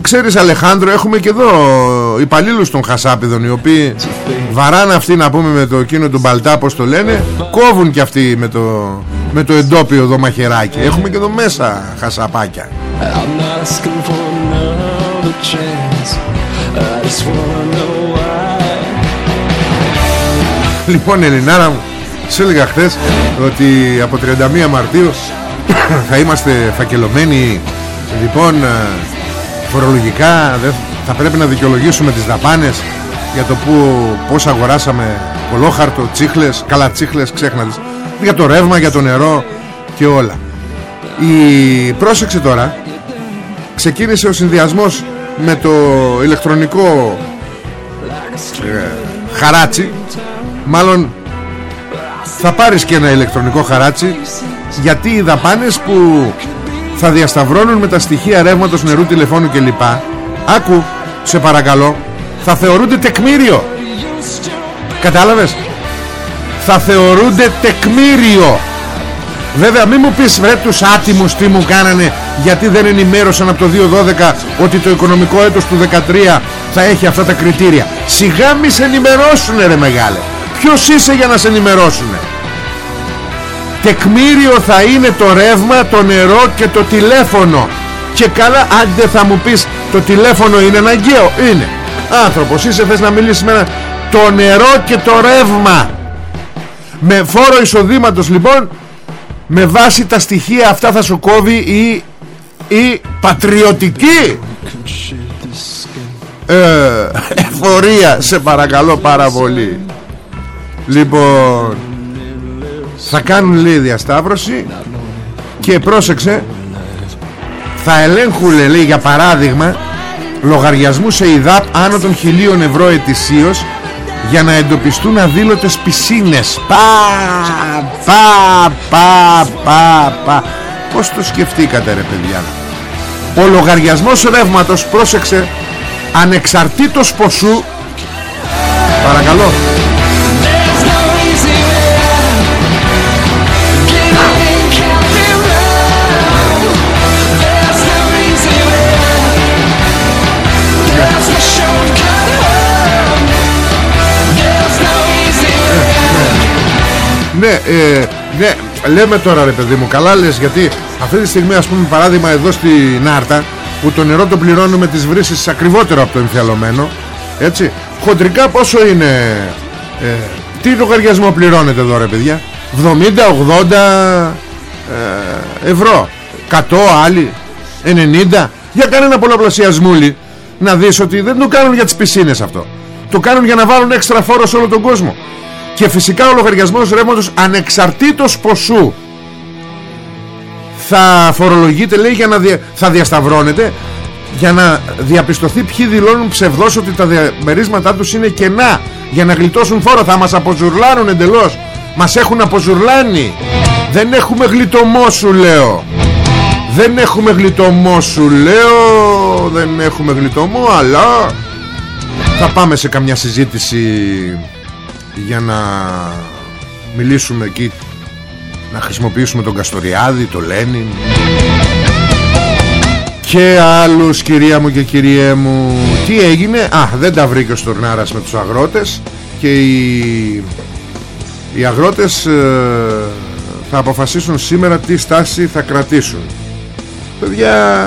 Ξέρεις Αλεχάνδρο έχουμε και εδώ υπαλλήλους των χασάπιδων Οι οποίοι βαράνε αυτοί να πούμε με το εκείνο του Μπαλτά Πως το λένε Κόβουν και αυτοί με το, με το εντόπιο εδώ μαχαιράκι Έχουμε και εδώ μέσα χασαπάκια I'm not asking for another chance. I just wanna know why. Λοιπόν Ελληνάρα μου Σε έλεγα χθες ότι από 31 Μαρτίου Θα είμαστε φακελωμένοι. Λοιπόν ε, Φορολογικά δεν- Θα πρέπει να δικαιολογήσουμε τις δαπάνες Για το που, πώς αγοράσαμε Κολόχαρτο, τσίχλες Καλά τσίχλες ξέχνατες. Για το ρεύμα, για το νερό και όλα. Η... Πρόσεξε τώρα Ξεκίνησε ο συνδυασμός Με το ηλεκτρονικό ε, Χαράτσι. Μάλλον θα πάρεις και ένα ηλεκτρονικό χαράτσι γιατί οι δαπάνες που θα διασταυρώνουν με τα στοιχεία ρεύματος νερού, τηλεφώνου κλπ άκου σε παρακαλώ θα θεωρούνται τεκμήριο κατάλαβες; Θα θεωρούνται τεκμήριο Βέβαια μη μου πεις βρε τους άτιμους τι μου κάνανε γιατί δεν ενημέρωσαν από το 2012 ότι το οικονομικό έτος του 13 θα έχει αυτά τα κριτήρια. Σιγά μη σε ενημερώσουνε ρε μεγάλε. Ποιος είσαι για να σε ενημερώσουνε. Τεκμήριο θα είναι το ρεύμα, το νερό και το τηλέφωνο. Και καλά άντε θα μου πεις το τηλέφωνο είναι αναγκαίο. Είναι. Άνθρωπος είσαι θες να μιλήσεις με ένα... Το νερό και το ρεύμα. Με φόρο εισοδήματος λοιπόν με βάση τα στοιχεία αυτά θα σου κόβει η, η πατριωτική ε, εφορία σε παρακαλώ πάρα πολύ λοιπόν θα κάνουν λέει διασταύρωση και πρόσεξε θα ελέγχουν λέει για παράδειγμα λογαριασμού σε ΙΔΑΠ άνω των χιλίων ευρώ ετησίως για να εντοπιστούν αδήλωτες πισίνες. Πα πα πα πα πα. Πως το σκεφτήκατε ρε παιδιά; Ο λογαριασμός ρεύματος πρόσεξε ανεξαρτήτως ποσού παρακαλώ Ναι, ε, ναι, λέμε τώρα ρε παιδί μου, καλά λες γιατί αυτή τη στιγμή ας πούμε παράδειγμα εδώ στην Άρτα που το νερό το πληρώνουμε τις βρύσεις ακριβότερο από το εμφιαλωμένο έτσι, χοντρικά πόσο είναι ε, τι λογαριασμό πληρώνετε εδώ ρε παιδιά; 70, 80 ε, ευρώ 100 άλλοι 90 για κάνε ένα πολλαπλασιασμούλι να δεις ότι δεν το κάνουν για τις πισίνες αυτό. Το κάνουν για να βάλουν έξτρα φόρο σε όλο τον κόσμο και φυσικά ο λογαριασμός ρεύματος ανεξαρτήτως ποσού. Θα φορολογείται λέει για να δια... θα διασταυρώνεται για να διαπιστωθεί ποιοι δηλώνουν ψευδώς ότι τα διαμερίσματά τους είναι κενά. Για να γλιτώσουν φόρο θα μας αποζουρλάνουν εντελώς. Μας έχουν αποζουρλάνει. Δεν έχουμε γλιτωμό σου λέω. Δεν έχουμε γλιτωμό σου λέω. Δεν έχουμε γλιτωμό αλλά θα πάμε σε καμιά συζήτηση για να μιλήσουμε εκεί να χρησιμοποιήσουμε τον Καστοριάδη, τον Λένιν. Και άλλους κυρία μου και κυριέ μου. Τι έγινε; Α δεν τα βρήκε ο Στορνάρας με τους αγρότες Και οι, οι αγρότες ε, Θα αποφασίσουν σήμερα Τι στάση θα κρατήσουν. Παιδιά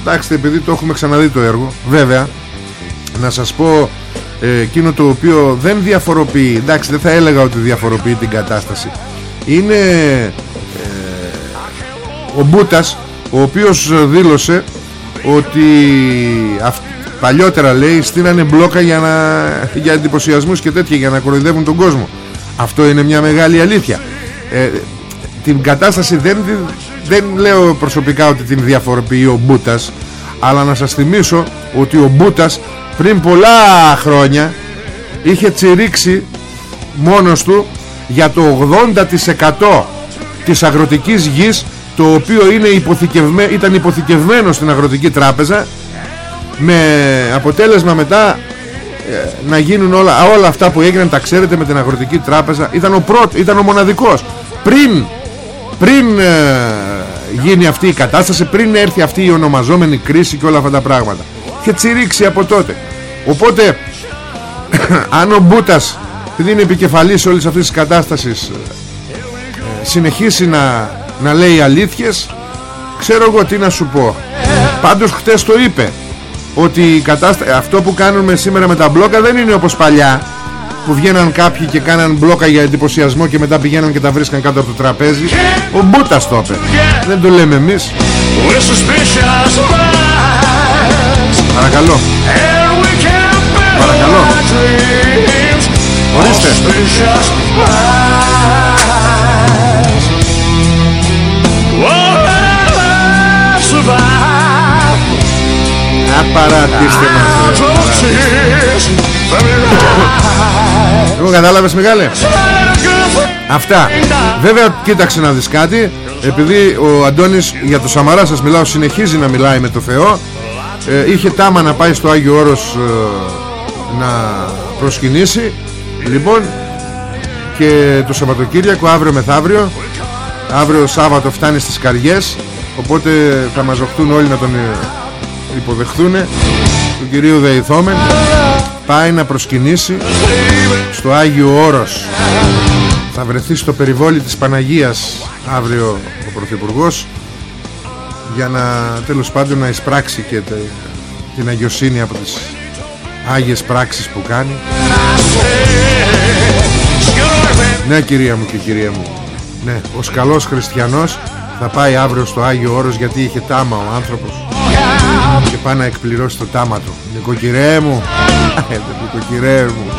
Εντάξει επειδή το έχουμε ξαναδεί το έργο Βέβαια Να σας πω ε, Εκείνο το οποίο δεν διαφοροποιεί Εντάξει δεν θα έλεγα ότι διαφοροποιεί την κατάσταση. Είναι ε, Ο Μπούτας ο οποίος ε, δήλωσε ότι αυ... παλιότερα λέει στείνανε μπλόκα για, να... για εντυπωσιασμούς και τέτοια για να κοροϊδεύουν τον κόσμο. Αυτό είναι μια μεγάλη αλήθεια. Ε, την κατάσταση δεν, δεν λέω προσωπικά ότι την διαφοροποιεί ο Μπούτας αλλά να σας θυμίσω ότι ο Μπούτας πριν πολλά χρόνια είχε τσιρίξει μόνος του για το 80% της αγροτικής γης το οποίο είναι υποθηκευμέ, ήταν υποθηκευμένο στην Αγροτική Τράπεζα με αποτέλεσμα μετά ε, να γίνουν όλα, όλα αυτά που έγιναν τα ξέρετε με την Αγροτική Τράπεζα ήταν ο, πρώτ, ήταν ο μοναδικός. Πριν, πριν ε, γίνει αυτή η κατάσταση πριν έρθει αυτή η ονομαζόμενη κρίση και όλα αυτά τα πράγματα και τσιρίξει από τότε. Οπότε *coughs* αν ο Μπούτας επειδή είναι επικεφαλής όλης αυτής της κατάστασης ε, συνεχίσει να να λέει αλήθειες ξέρω εγώ τι να σου πω. Πάντως χτες το είπε ότι η κατάστα... αυτό που κάνουμε σήμερα με τα μπλόκα δεν είναι όπως παλιά που βγαίναν κάποιοι και κάναν μπλόκα για εντυπωσιασμό και μετά πηγαίναν και τα βρίσκαν κάτω από το τραπέζι. Ο Μπούτας το είπε. Δεν το λέμε εμείς Παρακαλώ. Παρακαλώ. Ορίστε. Απαρατήστε μας Εγώ κατάλαβες μεγάλε Αυτά. Βέβαια κοίταξε να δεις κάτι. Επειδή ο Αντώνης για το Σαμαρά σας μιλάω Συνεχίζει να μιλάει με το Θεό ε, Είχε τάμα να πάει στο Άγιο Όρος ε, Να προσκυνήσει. Λοιπόν Και το Σαββατοκύριακο αύριο μεθαύριο Αύριο Σάββατο φτάνει στις Καριές Οπότε θα μαζοχτούν όλοι να τον ε, υποδεχθούν Τον κυρίο Δεϊθόμεν. Πάει να προσκυνήσει Στο Άγιο Όρος. Θα βρεθεί στο περιβόλι της Παναγίας Αύριο ο Πρωθυπουργός Για να τέλος πάντων να εισπράξει και την αγιοσύνη από τις Άγιες πράξεις που κάνει. Ναι κυρία μου και κυρία μου. Ναι, ως καλός χριστιανός θα πάει αύριο στο Άγιο Όρος γιατί είχε τάμα ο άνθρωπος και πάει να εκπληρώσει το τάμα του. Νοικοκυρέ μου. Ε, Νοικοκυρέ μου.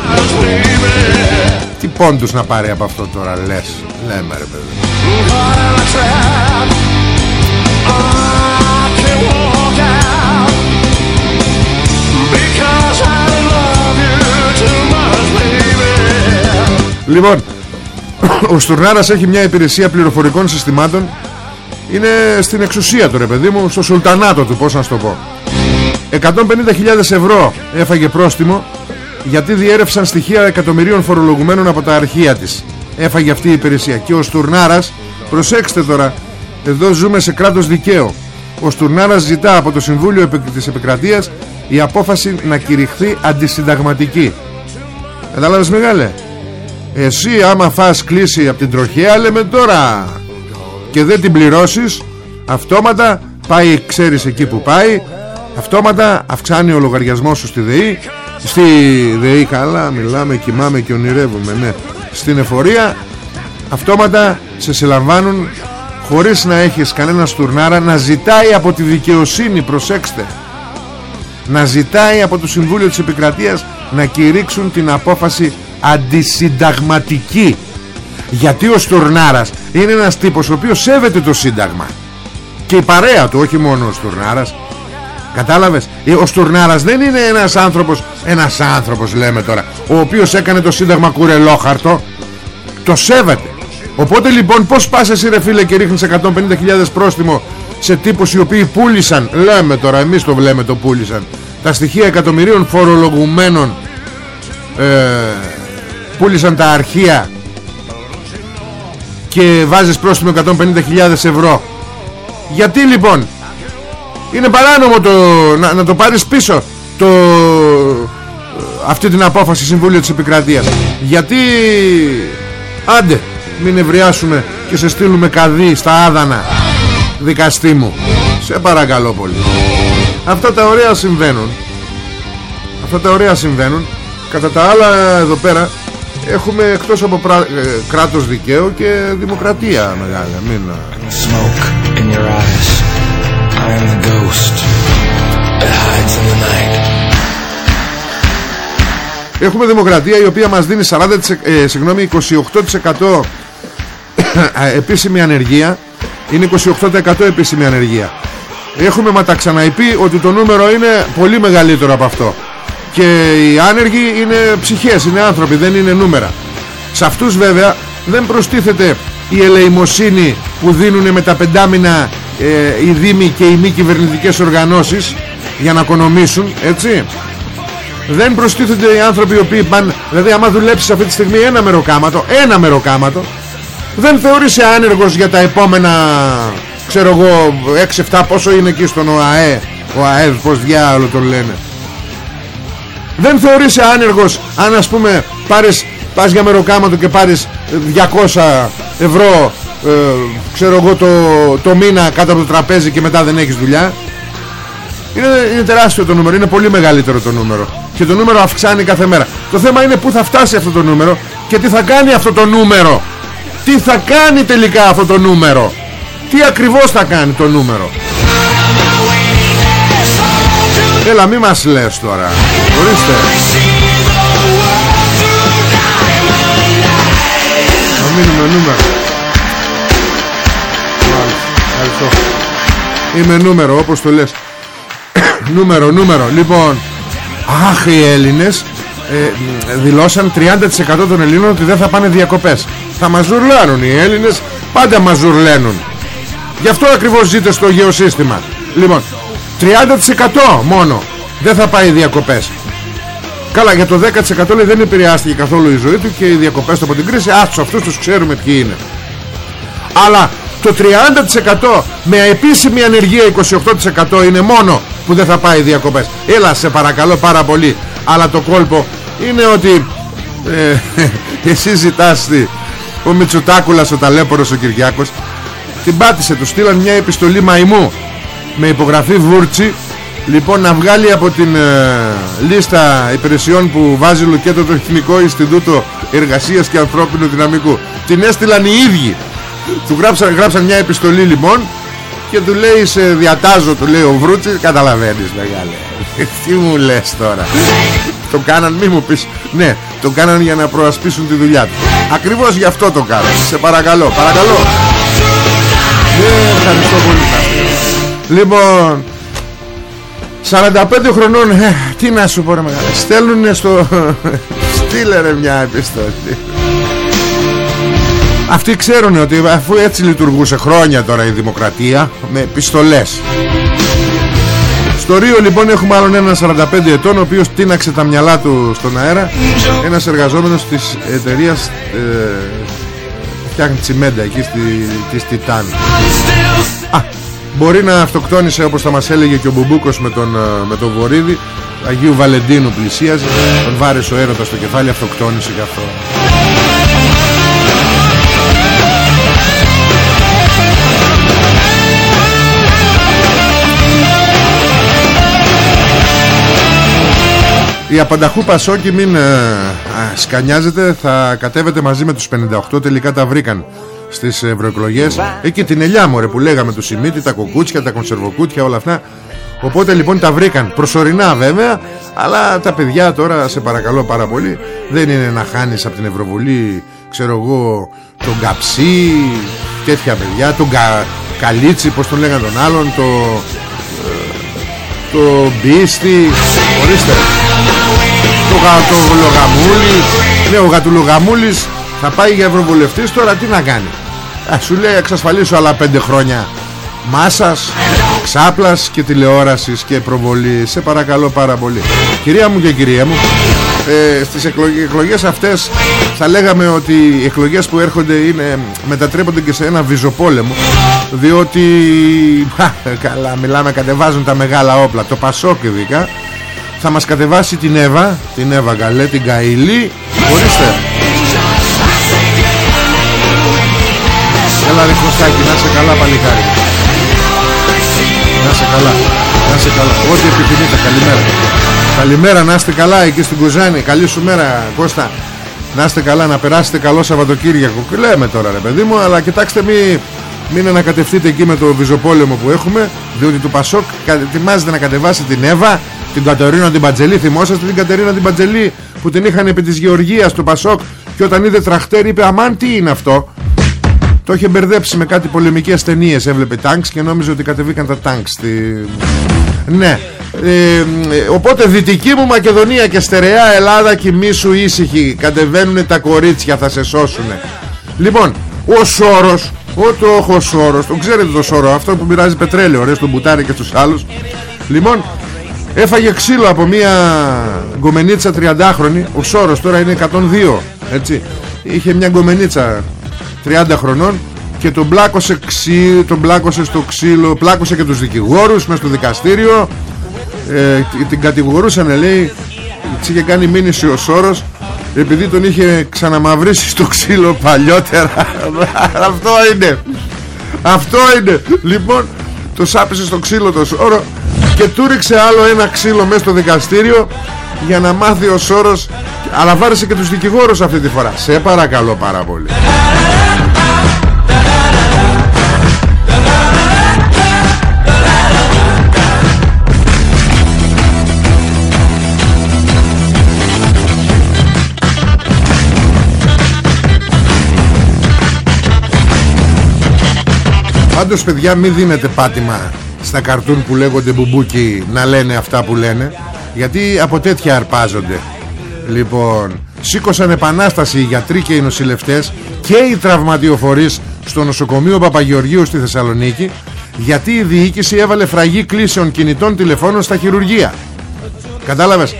Τι πόντους να πάρει από αυτό τώρα λες. Λέμε ρε παιδί Λοιπόν Ο Στουρνάρας έχει μια υπηρεσία πληροφορικών συστημάτων. Είναι στην εξουσία του ρε παιδί μου στο σουλτανάτο του πως να στο πω. 150.000 ευρώ έφαγε πρόστιμο γιατί διέρευσαν στοιχεία εκατομμυρίων φορολογουμένων από τα αρχεία της. Έφαγε αυτή η υπηρεσία. Και ο Στουρνάρας προσέξτε τώρα εδώ ζούμε σε κράτος δικαίου. Ο Στουρνάρας ζητά από το Συμβούλιο της Επικρατείας η απόφαση να κηρυχθεί αντισυνταγματική. Κατάλαβες μεγάλε; Εσύ άμα φας κλίση από την τροχέα λέμε τώρα. Και δεν την πληρώσεις αυτόματα πάει ξέρεις εκεί που πάει αυτόματα αυξάνει ο λογαριασμός σου στη ΔΕΗ. Στη ΔΕΗ καλά μιλάμε κοιμάμε και ονειρεύουμε ναι. στην εφορία αυτόματα σε συλλαμβάνουν χωρίς να έχεις κανένα στουρνάρα να ζητάει από τη δικαιοσύνη προσέξτε. Να ζητάει από το Συμβούλιο της Επικρατείας να κηρύξουν την απόφαση αντισυνταγματική. Γιατί ο Στουρνάρας είναι ένας τύπος ο οποίος σέβεται το Σύνταγμα. Και η παρέα του όχι μόνο ο Στουρνάρας. Κατάλαβες; Ε, Ο Στουρνάρας δεν είναι ένας άνθρωπος Ένας άνθρωπος λέμε τώρα Ο οποίος έκανε το σύνταγμα κουρελόχαρτο. Το σέβεται. Οπότε λοιπόν πως πας εσύ ρε φίλε Και ρίχνεις 150.000 πρόστιμο Σε τύπους οι οποίοι πούλησαν Λέμε τώρα εμείς το λέμε το πούλησαν Τα στοιχεία εκατομμυρίων φορολογουμένων ε, Πούλησαν τα αρχεία Και βάζεις πρόστιμο 150.000 ευρώ. Γιατί λοιπόν; Είναι παράνομο το, να, να το πάρεις πίσω το, αυτή την απόφαση Συμβούλιο της Επικρατείας. Γιατί άντε μην ευριάσουμε και σε στείλουμε καδί στα άδανα δικαστή μου. Σε παρακαλώ πολύ. Αυτά τα ωραία συμβαίνουν. Αυτά τα ωραία συμβαίνουν. Κατά τα άλλα εδώ πέρα έχουμε εκτός από πρα, ε, κράτος δικαίου και δημοκρατία μεγάλα μην, Smoke in your eyes. I am the ghost that hides in the night. Έχουμε δημοκρατία η οποία μας δίνει 40, ε, συγγνώμη, 28% *coughs* επίσημη ανεργία Είναι 28% επίσημη ανεργία Έχουμε μα τα ξαναειπεί ότι το νούμερο είναι πολύ μεγαλύτερο από αυτό Και οι άνεργοι είναι ψυχές, είναι άνθρωποι, δεν είναι νούμερα. Σε αυτούς βέβαια δεν προστίθεται η ελεημοσύνη που δίνουν με τα πεντάμινα ε, οι δήμοι και οι μη κυβερνητικές οργανώσεις για να οικονομήσουν, έτσι. Δεν προστίθενται οι άνθρωποι οι οποίοι πάνε δηλαδή άμα δουλέψεις αυτή τη στιγμή ένα μεροκάματο ένα μεροκάματο δεν θεωρείσαι άνεργος για τα επόμενα ξέρω εγώ 6-7 πόσο είναι εκεί στον ΟΑΕ. Ο ΑΕΔ πως διάολο τον λένε δεν θεωρείσαι άνεργος αν ας πούμε πάρεις, πας για μεροκάματο και πάρεις 200 ευρώ ε, ξέρω εγώ το, το μήνα κάτω από το τραπέζι και μετά δεν έχεις δουλειά; Είναι, είναι τεράστιο το νούμερο, είναι πολύ μεγαλύτερο το νούμερο και το νούμερο αυξάνει κάθε μέρα. Το θέμα είναι πού θα φτάσει αυτό το νούμερο και τι θα κάνει αυτό το νούμερο. Τι θα κάνει τελικά αυτό το νούμερο. Τι ακριβώς θα κάνει το νούμερο. Έλα μη μας λες τώρα. Ορίστε. Να μείνουμε νούμερο. Μάλιστα. Ευχαριστώ. Είμαι νούμερο όπως το λες. *coughs* νούμερο, νούμερο. Λοιπόν, αχ οι Έλληνες ε, δηλώσαν 30% των Ελλήνων ότι δεν θα πάνε διακοπές. Θα μας ζουρλάνουν οι Έλληνες, πάντα μας ζουρλαίνουν. Γι' αυτό ακριβώς ζείτε στο γεωσύστημα. Λοιπόν, 30% μόνο. Δεν θα πάει διακοπές. Καλά για το 10% λέει δεν επηρεάστηκε καθόλου η ζωή του και οι διακοπές του από την κρίση άστος αυτούς τους ξέρουμε ποιοι είναι. Αλλά το 30% με επίσημη ανεργία 28% είναι μόνο που δεν θα πάει διακοπές. Έλα σε παρακαλώ πάρα πολύ. Αλλά το κόλπο είναι ότι ε, *laughs* εσύ ζητάς τη, ο Μητσοτάκουλας ο ταλέπορος ο Κυριάκος την πάτησε του στείλαν μια επιστολή μαϊμού με υπογραφή Βούρτσι. Λοιπόν να βγάλει από την ε, λίστα υπηρεσιών που βάζει λουκέτο το Εθνικό Ινστιτούτο Εργασίας και Ανθρώπινου Δυναμικού. Την έστειλαν οι ίδιοι. Του γράψαν, γράψαν μια επιστολή λοιπόν και του λέει σε διατάζω του λέει ο Βρούτσης καταλαβαίνεις μεγάλε. *laughs* Τι μου λες τώρα; Το κάναν μη μου πεις. Ναι το κάναν για να προασπίσουν τη δουλειά τους. Ακριβώς γι' αυτό το κάναν σε παρακαλώ παρακαλώ. Ναι ευχαριστώ πολύ λοιπόν 45 χρονών ε, τι να σου πω ρε μεγάλε στέλνουνε στο στείλε ρε μια επιστολή. Αυτοί ξέρουν ότι αφού έτσι λειτουργούσε χρόνια τώρα η δημοκρατία με πιστολές Στο Ρίο λοιπόν έχουμε άλλον έναν 45 ετών ο οποίος τίναξε τα μυαλά του στον αέρα. Ένας εργαζόμενος της εταιρείας ε, φτιάχνει τσιμέντα εκεί στη, της Τιτάν Α, μπορεί να αυτοκτόνησε όπως θα μας έλεγε και ο Μπουμπούκος με τον, ε, με τον Βορύδη. Αγίου Βαλεντίνου πλησίαζε. Τον βάρεσε ο έρωτας στο κεφάλι αυτοκτόνησε γι' αυτό. Η Απανταχού Πασόκη μην ε, α, σκανιάζεται Θα κατέβετε μαζί με τους 58 Τελικά τα βρήκαν στις ευρωεκλογές. Εκεί την ελιά μωρέ που λέγαμε Του Σιμίτη, τα κοκούτσια, τα κονσερβοκούτια Όλα αυτά. Οπότε λοιπόν τα βρήκαν προσωρινά βέβαια Αλλά τα παιδιά τώρα σε παρακαλώ πάρα πολύ Δεν είναι να χάνεις από την Ευρωβουλή Ξέρω εγώ Τον Καψί Τέτοια παιδιά Τον, κα, Καλίτσι πως τον λέγανε τον άλλον το ε, το Μπίστη. Ορίστε. Το Γατουλογαμούλη ναι ο Γατουλογαμούλης θα πάει για ευρωβουλευτής τώρα τι να κάνει. Α, σου λέει εξασφαλίσω άλλα πέντε χρόνια. Μάσας, ξάπλας και τηλεόρασης και προβολή. Σε παρακαλώ πάρα πολύ. Κυρία μου και κυρία μου ε, στις εκλογές, εκλογές αυτές θα λέγαμε ότι οι εκλογές που έρχονται είναι, μετατρέπονται και σε ένα βυζοπόλεμο διότι α, καλά μιλάμε κατεβάζουν τα μεγάλα όπλα. Το Πασόκ ειδικά θα μας κατεβάσει την Εύα την Εύα Γκαλέ, την Καηλή. Ορίστε Έλα ρε Κωστάκη, να σε καλά παλικάρι. Να σε καλά, να σε καλά. Ό,τι επιθυμείτε, καλημέρα. Καλημέρα, να είστε καλά εκεί στην Κουζάνη. Καλή σου μέρα Κώστα. Να είστε καλά, να περάσετε καλό Σαββατοκύριακο. Λέμε τώρα ρε παιδί μου, αλλά κοιτάξτε μην μην ανακατευτείτε εκεί με το βυζοπόλεμο που έχουμε Διότι το Πασόκ ετοιμάζεται να κατεβάσει την Εύα Την Κατερίνα την Πατζελή Θυμόσαστε την Κατερίνα την Πατζελή Που την είχαν επί της Γεωργίας του Πασόκ Και όταν είδε τραχτέρ είπε Αμάν τι είναι αυτό; Το είχε μπερδέψει με κάτι πολεμικές ταινίες Έβλεπε τάγκς και νόμιζε ότι κατεβήκαν τα τάγκς στη... Ναι. Ε, Οπότε Δυτική μου Μακεδονία και στερεά Ελλάδα Κοιμήσου ήσυχη Κατεβαίνουν τα κορίτσια θα σε σώσουνε. Λοιπόν ο Σόρος Ο το έχω Σόρος Τον ξέρετε το Σόρο Αυτό που μοιράζει πετρέλαιο ρε, Στον Μπουτάρι και στους άλλους. Λοιπόν Έφαγε ξύλο από μια γκομενίτσα 30χρονη Ο Σόρος τώρα είναι 102 Έτσι. Είχε μια γκομενίτσα 30 χρονών και τον πλάκωσε, ξύ, τον πλάκωσε στο ξύλο πλάκωσε και τους δικηγόρους μέσα στο δικαστήριο. Ε, την κατηγορούσαν λέει της είχε κάνει μήνυση ο Σόρος επειδή τον είχε ξαναμαυρίσει στο ξύλο παλιότερα. *laughs* Αυτό είναι. Αυτό είναι. Λοιπόν το σάπισε στο ξύλο το Σόρο και του ρίξε άλλο ένα ξύλο μέσα στο δικαστήριο για να μάθει ο Σόρος αλλά βάρεσε και τους δικηγόρους αυτή τη φορά. Σε παρακαλώ πάρα πολύ Πάντως παιδιά μην δίνετε πάτημα στα καρτούν που λέγονται μπουμπούκι να λένε αυτά που λένε γιατί από τέτοια αρπάζονται. Λοιπόν σήκωσαν επανάσταση οι γιατροί και οι νοσηλευτές και οι τραυματιοφορείς στο νοσοκομείο Παπαγεωργίου στη Θεσσαλονίκη γιατί η διοίκηση έβαλε φραγή κλήσεων κινητών τηλεφώνων στα χειρουργεία. Κατάλαβες;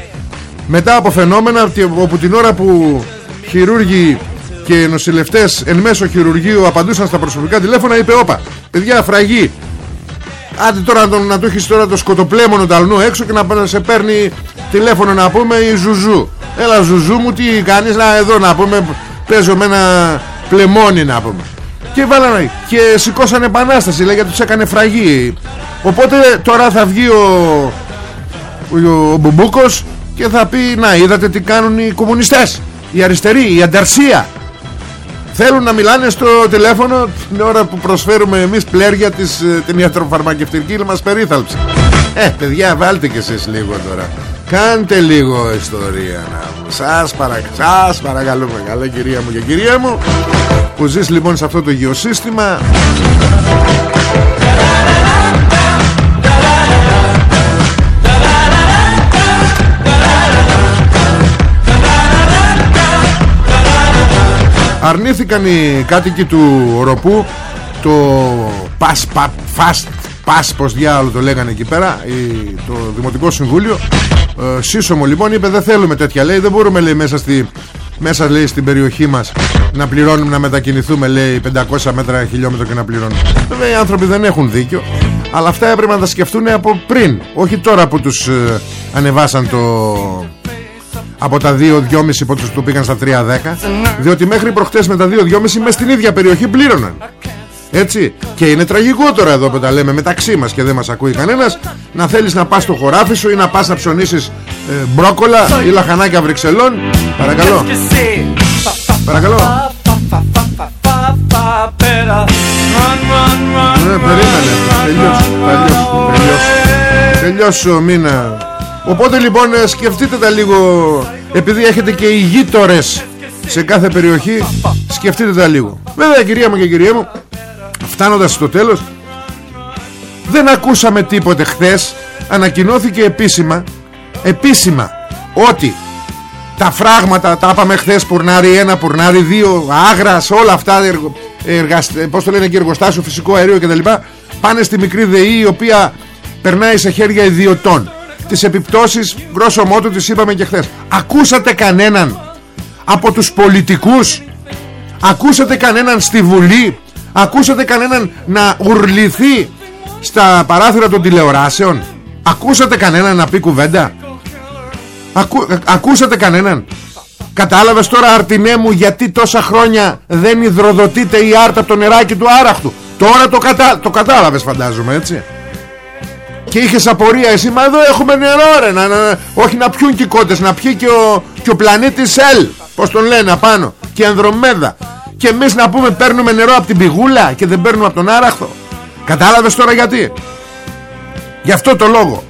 Μετά από φαινόμενα όπου την ώρα που χειρούργοι και νοσηλευτές εν μέσω χειρουργείου απαντούσαν στα προσωπικά τηλέφωνα είπε όπα παιδιά φραγή. Άντε τώρα να, να το έχεις τώρα το συκωτοπλέμονο τ' αλλουνού έξω και να σε παίρνει τηλέφωνο να πούμε η Ζουζού Έλα Ζουζού μου τι κάνεις να εδώ να πούμε παίζω με ένα πλεμόνι να πούμε και βάλανε και σηκώσαν επανάσταση λέει γιατί τους έκανε φραγή. Οπότε τώρα θα βγει ο, ο, ο Μπουμπούκος και θα πει να είδατε τι κάνουν οι κομμουνιστές οι αριστεροί, η ανταρσία Θέλουν να μιλάνε στο τηλέφωνο την ώρα που προσφέρουμε εμείς πλέρια της, ε, την ιατροφαρμακευτική μας περίθαλψη. Ε, παιδιά, βάλτε και εσείς λίγο τώρα. Κάντε λίγο ιστορία να σας, παρα... σας παρακαλούμε καλά κυρία μου και κυρία μου που ζεις λοιπόν σε αυτό το γεωσύστημα Αρνήθηκαν οι κάτοικοι του Ροπού το pass, fast pass πως διάλογο το λέγανε εκεί πέρα το Δημοτικό Συμβούλιο. Ε, Σύσσωμο λοιπόν είπε δεν θέλουμε τέτοια λέει δεν μπορούμε λέει μέσα, στη, μέσα λέει στην περιοχή μας να πληρώνουμε να μετακινηθούμε λέει 500 μέτρα χιλιόμετρο και να πληρώνουμε βέβαια οι άνθρωποι δεν έχουν δίκιο αλλά αυτά έπρεπε να τα σκεφτούν από πριν όχι τώρα που τους ε, ανεβάσαν το από τα 2-2,5 που τους του πήγαν στα 3-10 διότι μέχρι προχτές με τα 2-2,5 μες στην ίδια περιοχή πλήρωναν. Έτσι. Και είναι τραγικό τώρα εδώ που τα λέμε μεταξύ μας και δεν μας ακούει κανένας να θέλεις να πας στο χωράφι σου ή να πας να ψωνίσεις ε, μπρόκολα ή λαχανάκια βρυξελών. Παρακαλώ. Παρακαλώ. Ναι, περίμενε. Τελειώσου τελειώσου τελειώσου. Μήνα Οπότε λοιπόν ε, σκεφτείτε τα λίγο Επειδή έχετε και οι γείτορες Σε κάθε περιοχή Σκεφτείτε τα λίγο. Βέβαια κυρία μου και κυρία μου Φτάνοντας στο τέλος δεν ακούσαμε τίποτε χθες. Ανακοινώθηκε επίσημα επίσημα ότι τα φράγματα τα είπαμε χθες πουρνάρι 1, πουρνάρι 2 άγρας όλα αυτά εργο, εργασ, πώς το λένε και εργοστάσιο φυσικό αερίο κτλ πάνε στη μικρή ΔΕΗ η οποία περνάει σε χέρια ιδιωτών τις επιπτώσεις γρόσο μότο τις είπαμε και χθες. Ακούσατε κανέναν από τους πολιτικούς; Ακούσατε κανέναν στη Βουλή; Ακούσατε κανέναν να ουρληθεί στα παράθυρα των τηλεοράσεων; Ακούσατε κανέναν να πει κουβέντα; Ακού, ακούσατε κανέναν; Κατάλαβες τώρα αρτινέ μου γιατί τόσα χρόνια δεν υδροδοτείται η άρτα από το νεράκι του άραχτου; Τώρα το, κατα... το κατάλαβες φαντάζομαι έτσι Και είχες απορία εσύ Μα εδώ έχουμε νερό ρε να, να, Όχι να πιούν και οι κότες Να πιει και ο, και ο πλανήτης Ελ Πως τον λένε απάνω Και Ανδρομέδα. Και εμείς να πούμε παίρνουμε νερό από την πηγούλα Και δεν παίρνουμε από τον άραχτο Κατάλαβες τώρα γιατί; Γι' αυτό το λόγο.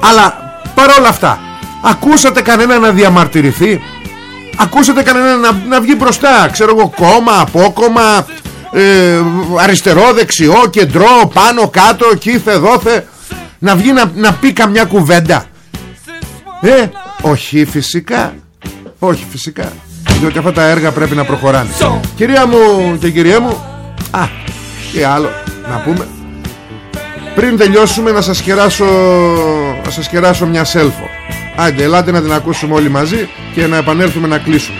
Αλλά παρόλα αυτά Ακούσατε κανένα να διαμαρτυρηθεί; Ακούσατε κανένα να, να βγει μπροστά Ξέρω εγώ κόμμα, απόκομμα ε, Αριστερό, δεξιό, κεντρό Πάνω, κάτω, κήθε, δόθε Να βγει να, να πει καμιά κουβέντα. Ε, όχι φυσικά. Όχι φυσικά. Διότι αυτά τα έργα πρέπει να προχωράνε. Κυρία μου και κυρία μου Α, και άλλο να πούμε. Πριν τελειώσουμε να σας κεράσω Να σας κεράσω μια σέλφο Άντε ελάτε να την ακούσουμε όλοι μαζί Και να επανέλθουμε να κλείσουμε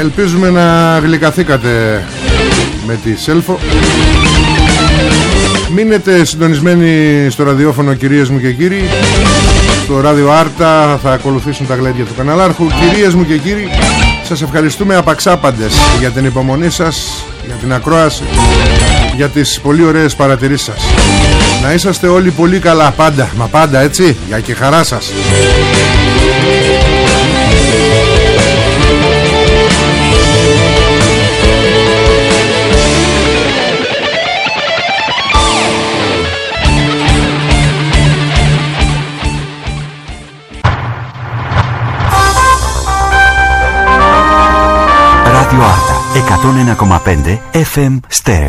Ελπίζουμε να γλυκαθήκατε Με τη Σέλφο. Μείνετε συντονισμένοι στο ραδιόφωνο κυρίες μου και κύριοι. Στο ράδιο Άρτα θα ακολουθήσουν τα γλέντια του καναλάρχου. Κυρίες μου και κύριοι Σας ευχαριστούμε απαξάπαντες για την υπομονή σας Για την ακρόαση Για τις πολύ ωραίες παρατηρήσεις σας. Να είσαστε όλοι πολύ καλά πάντα Μα πάντα έτσι Για και χαρά σας 101,5 FM Stereo.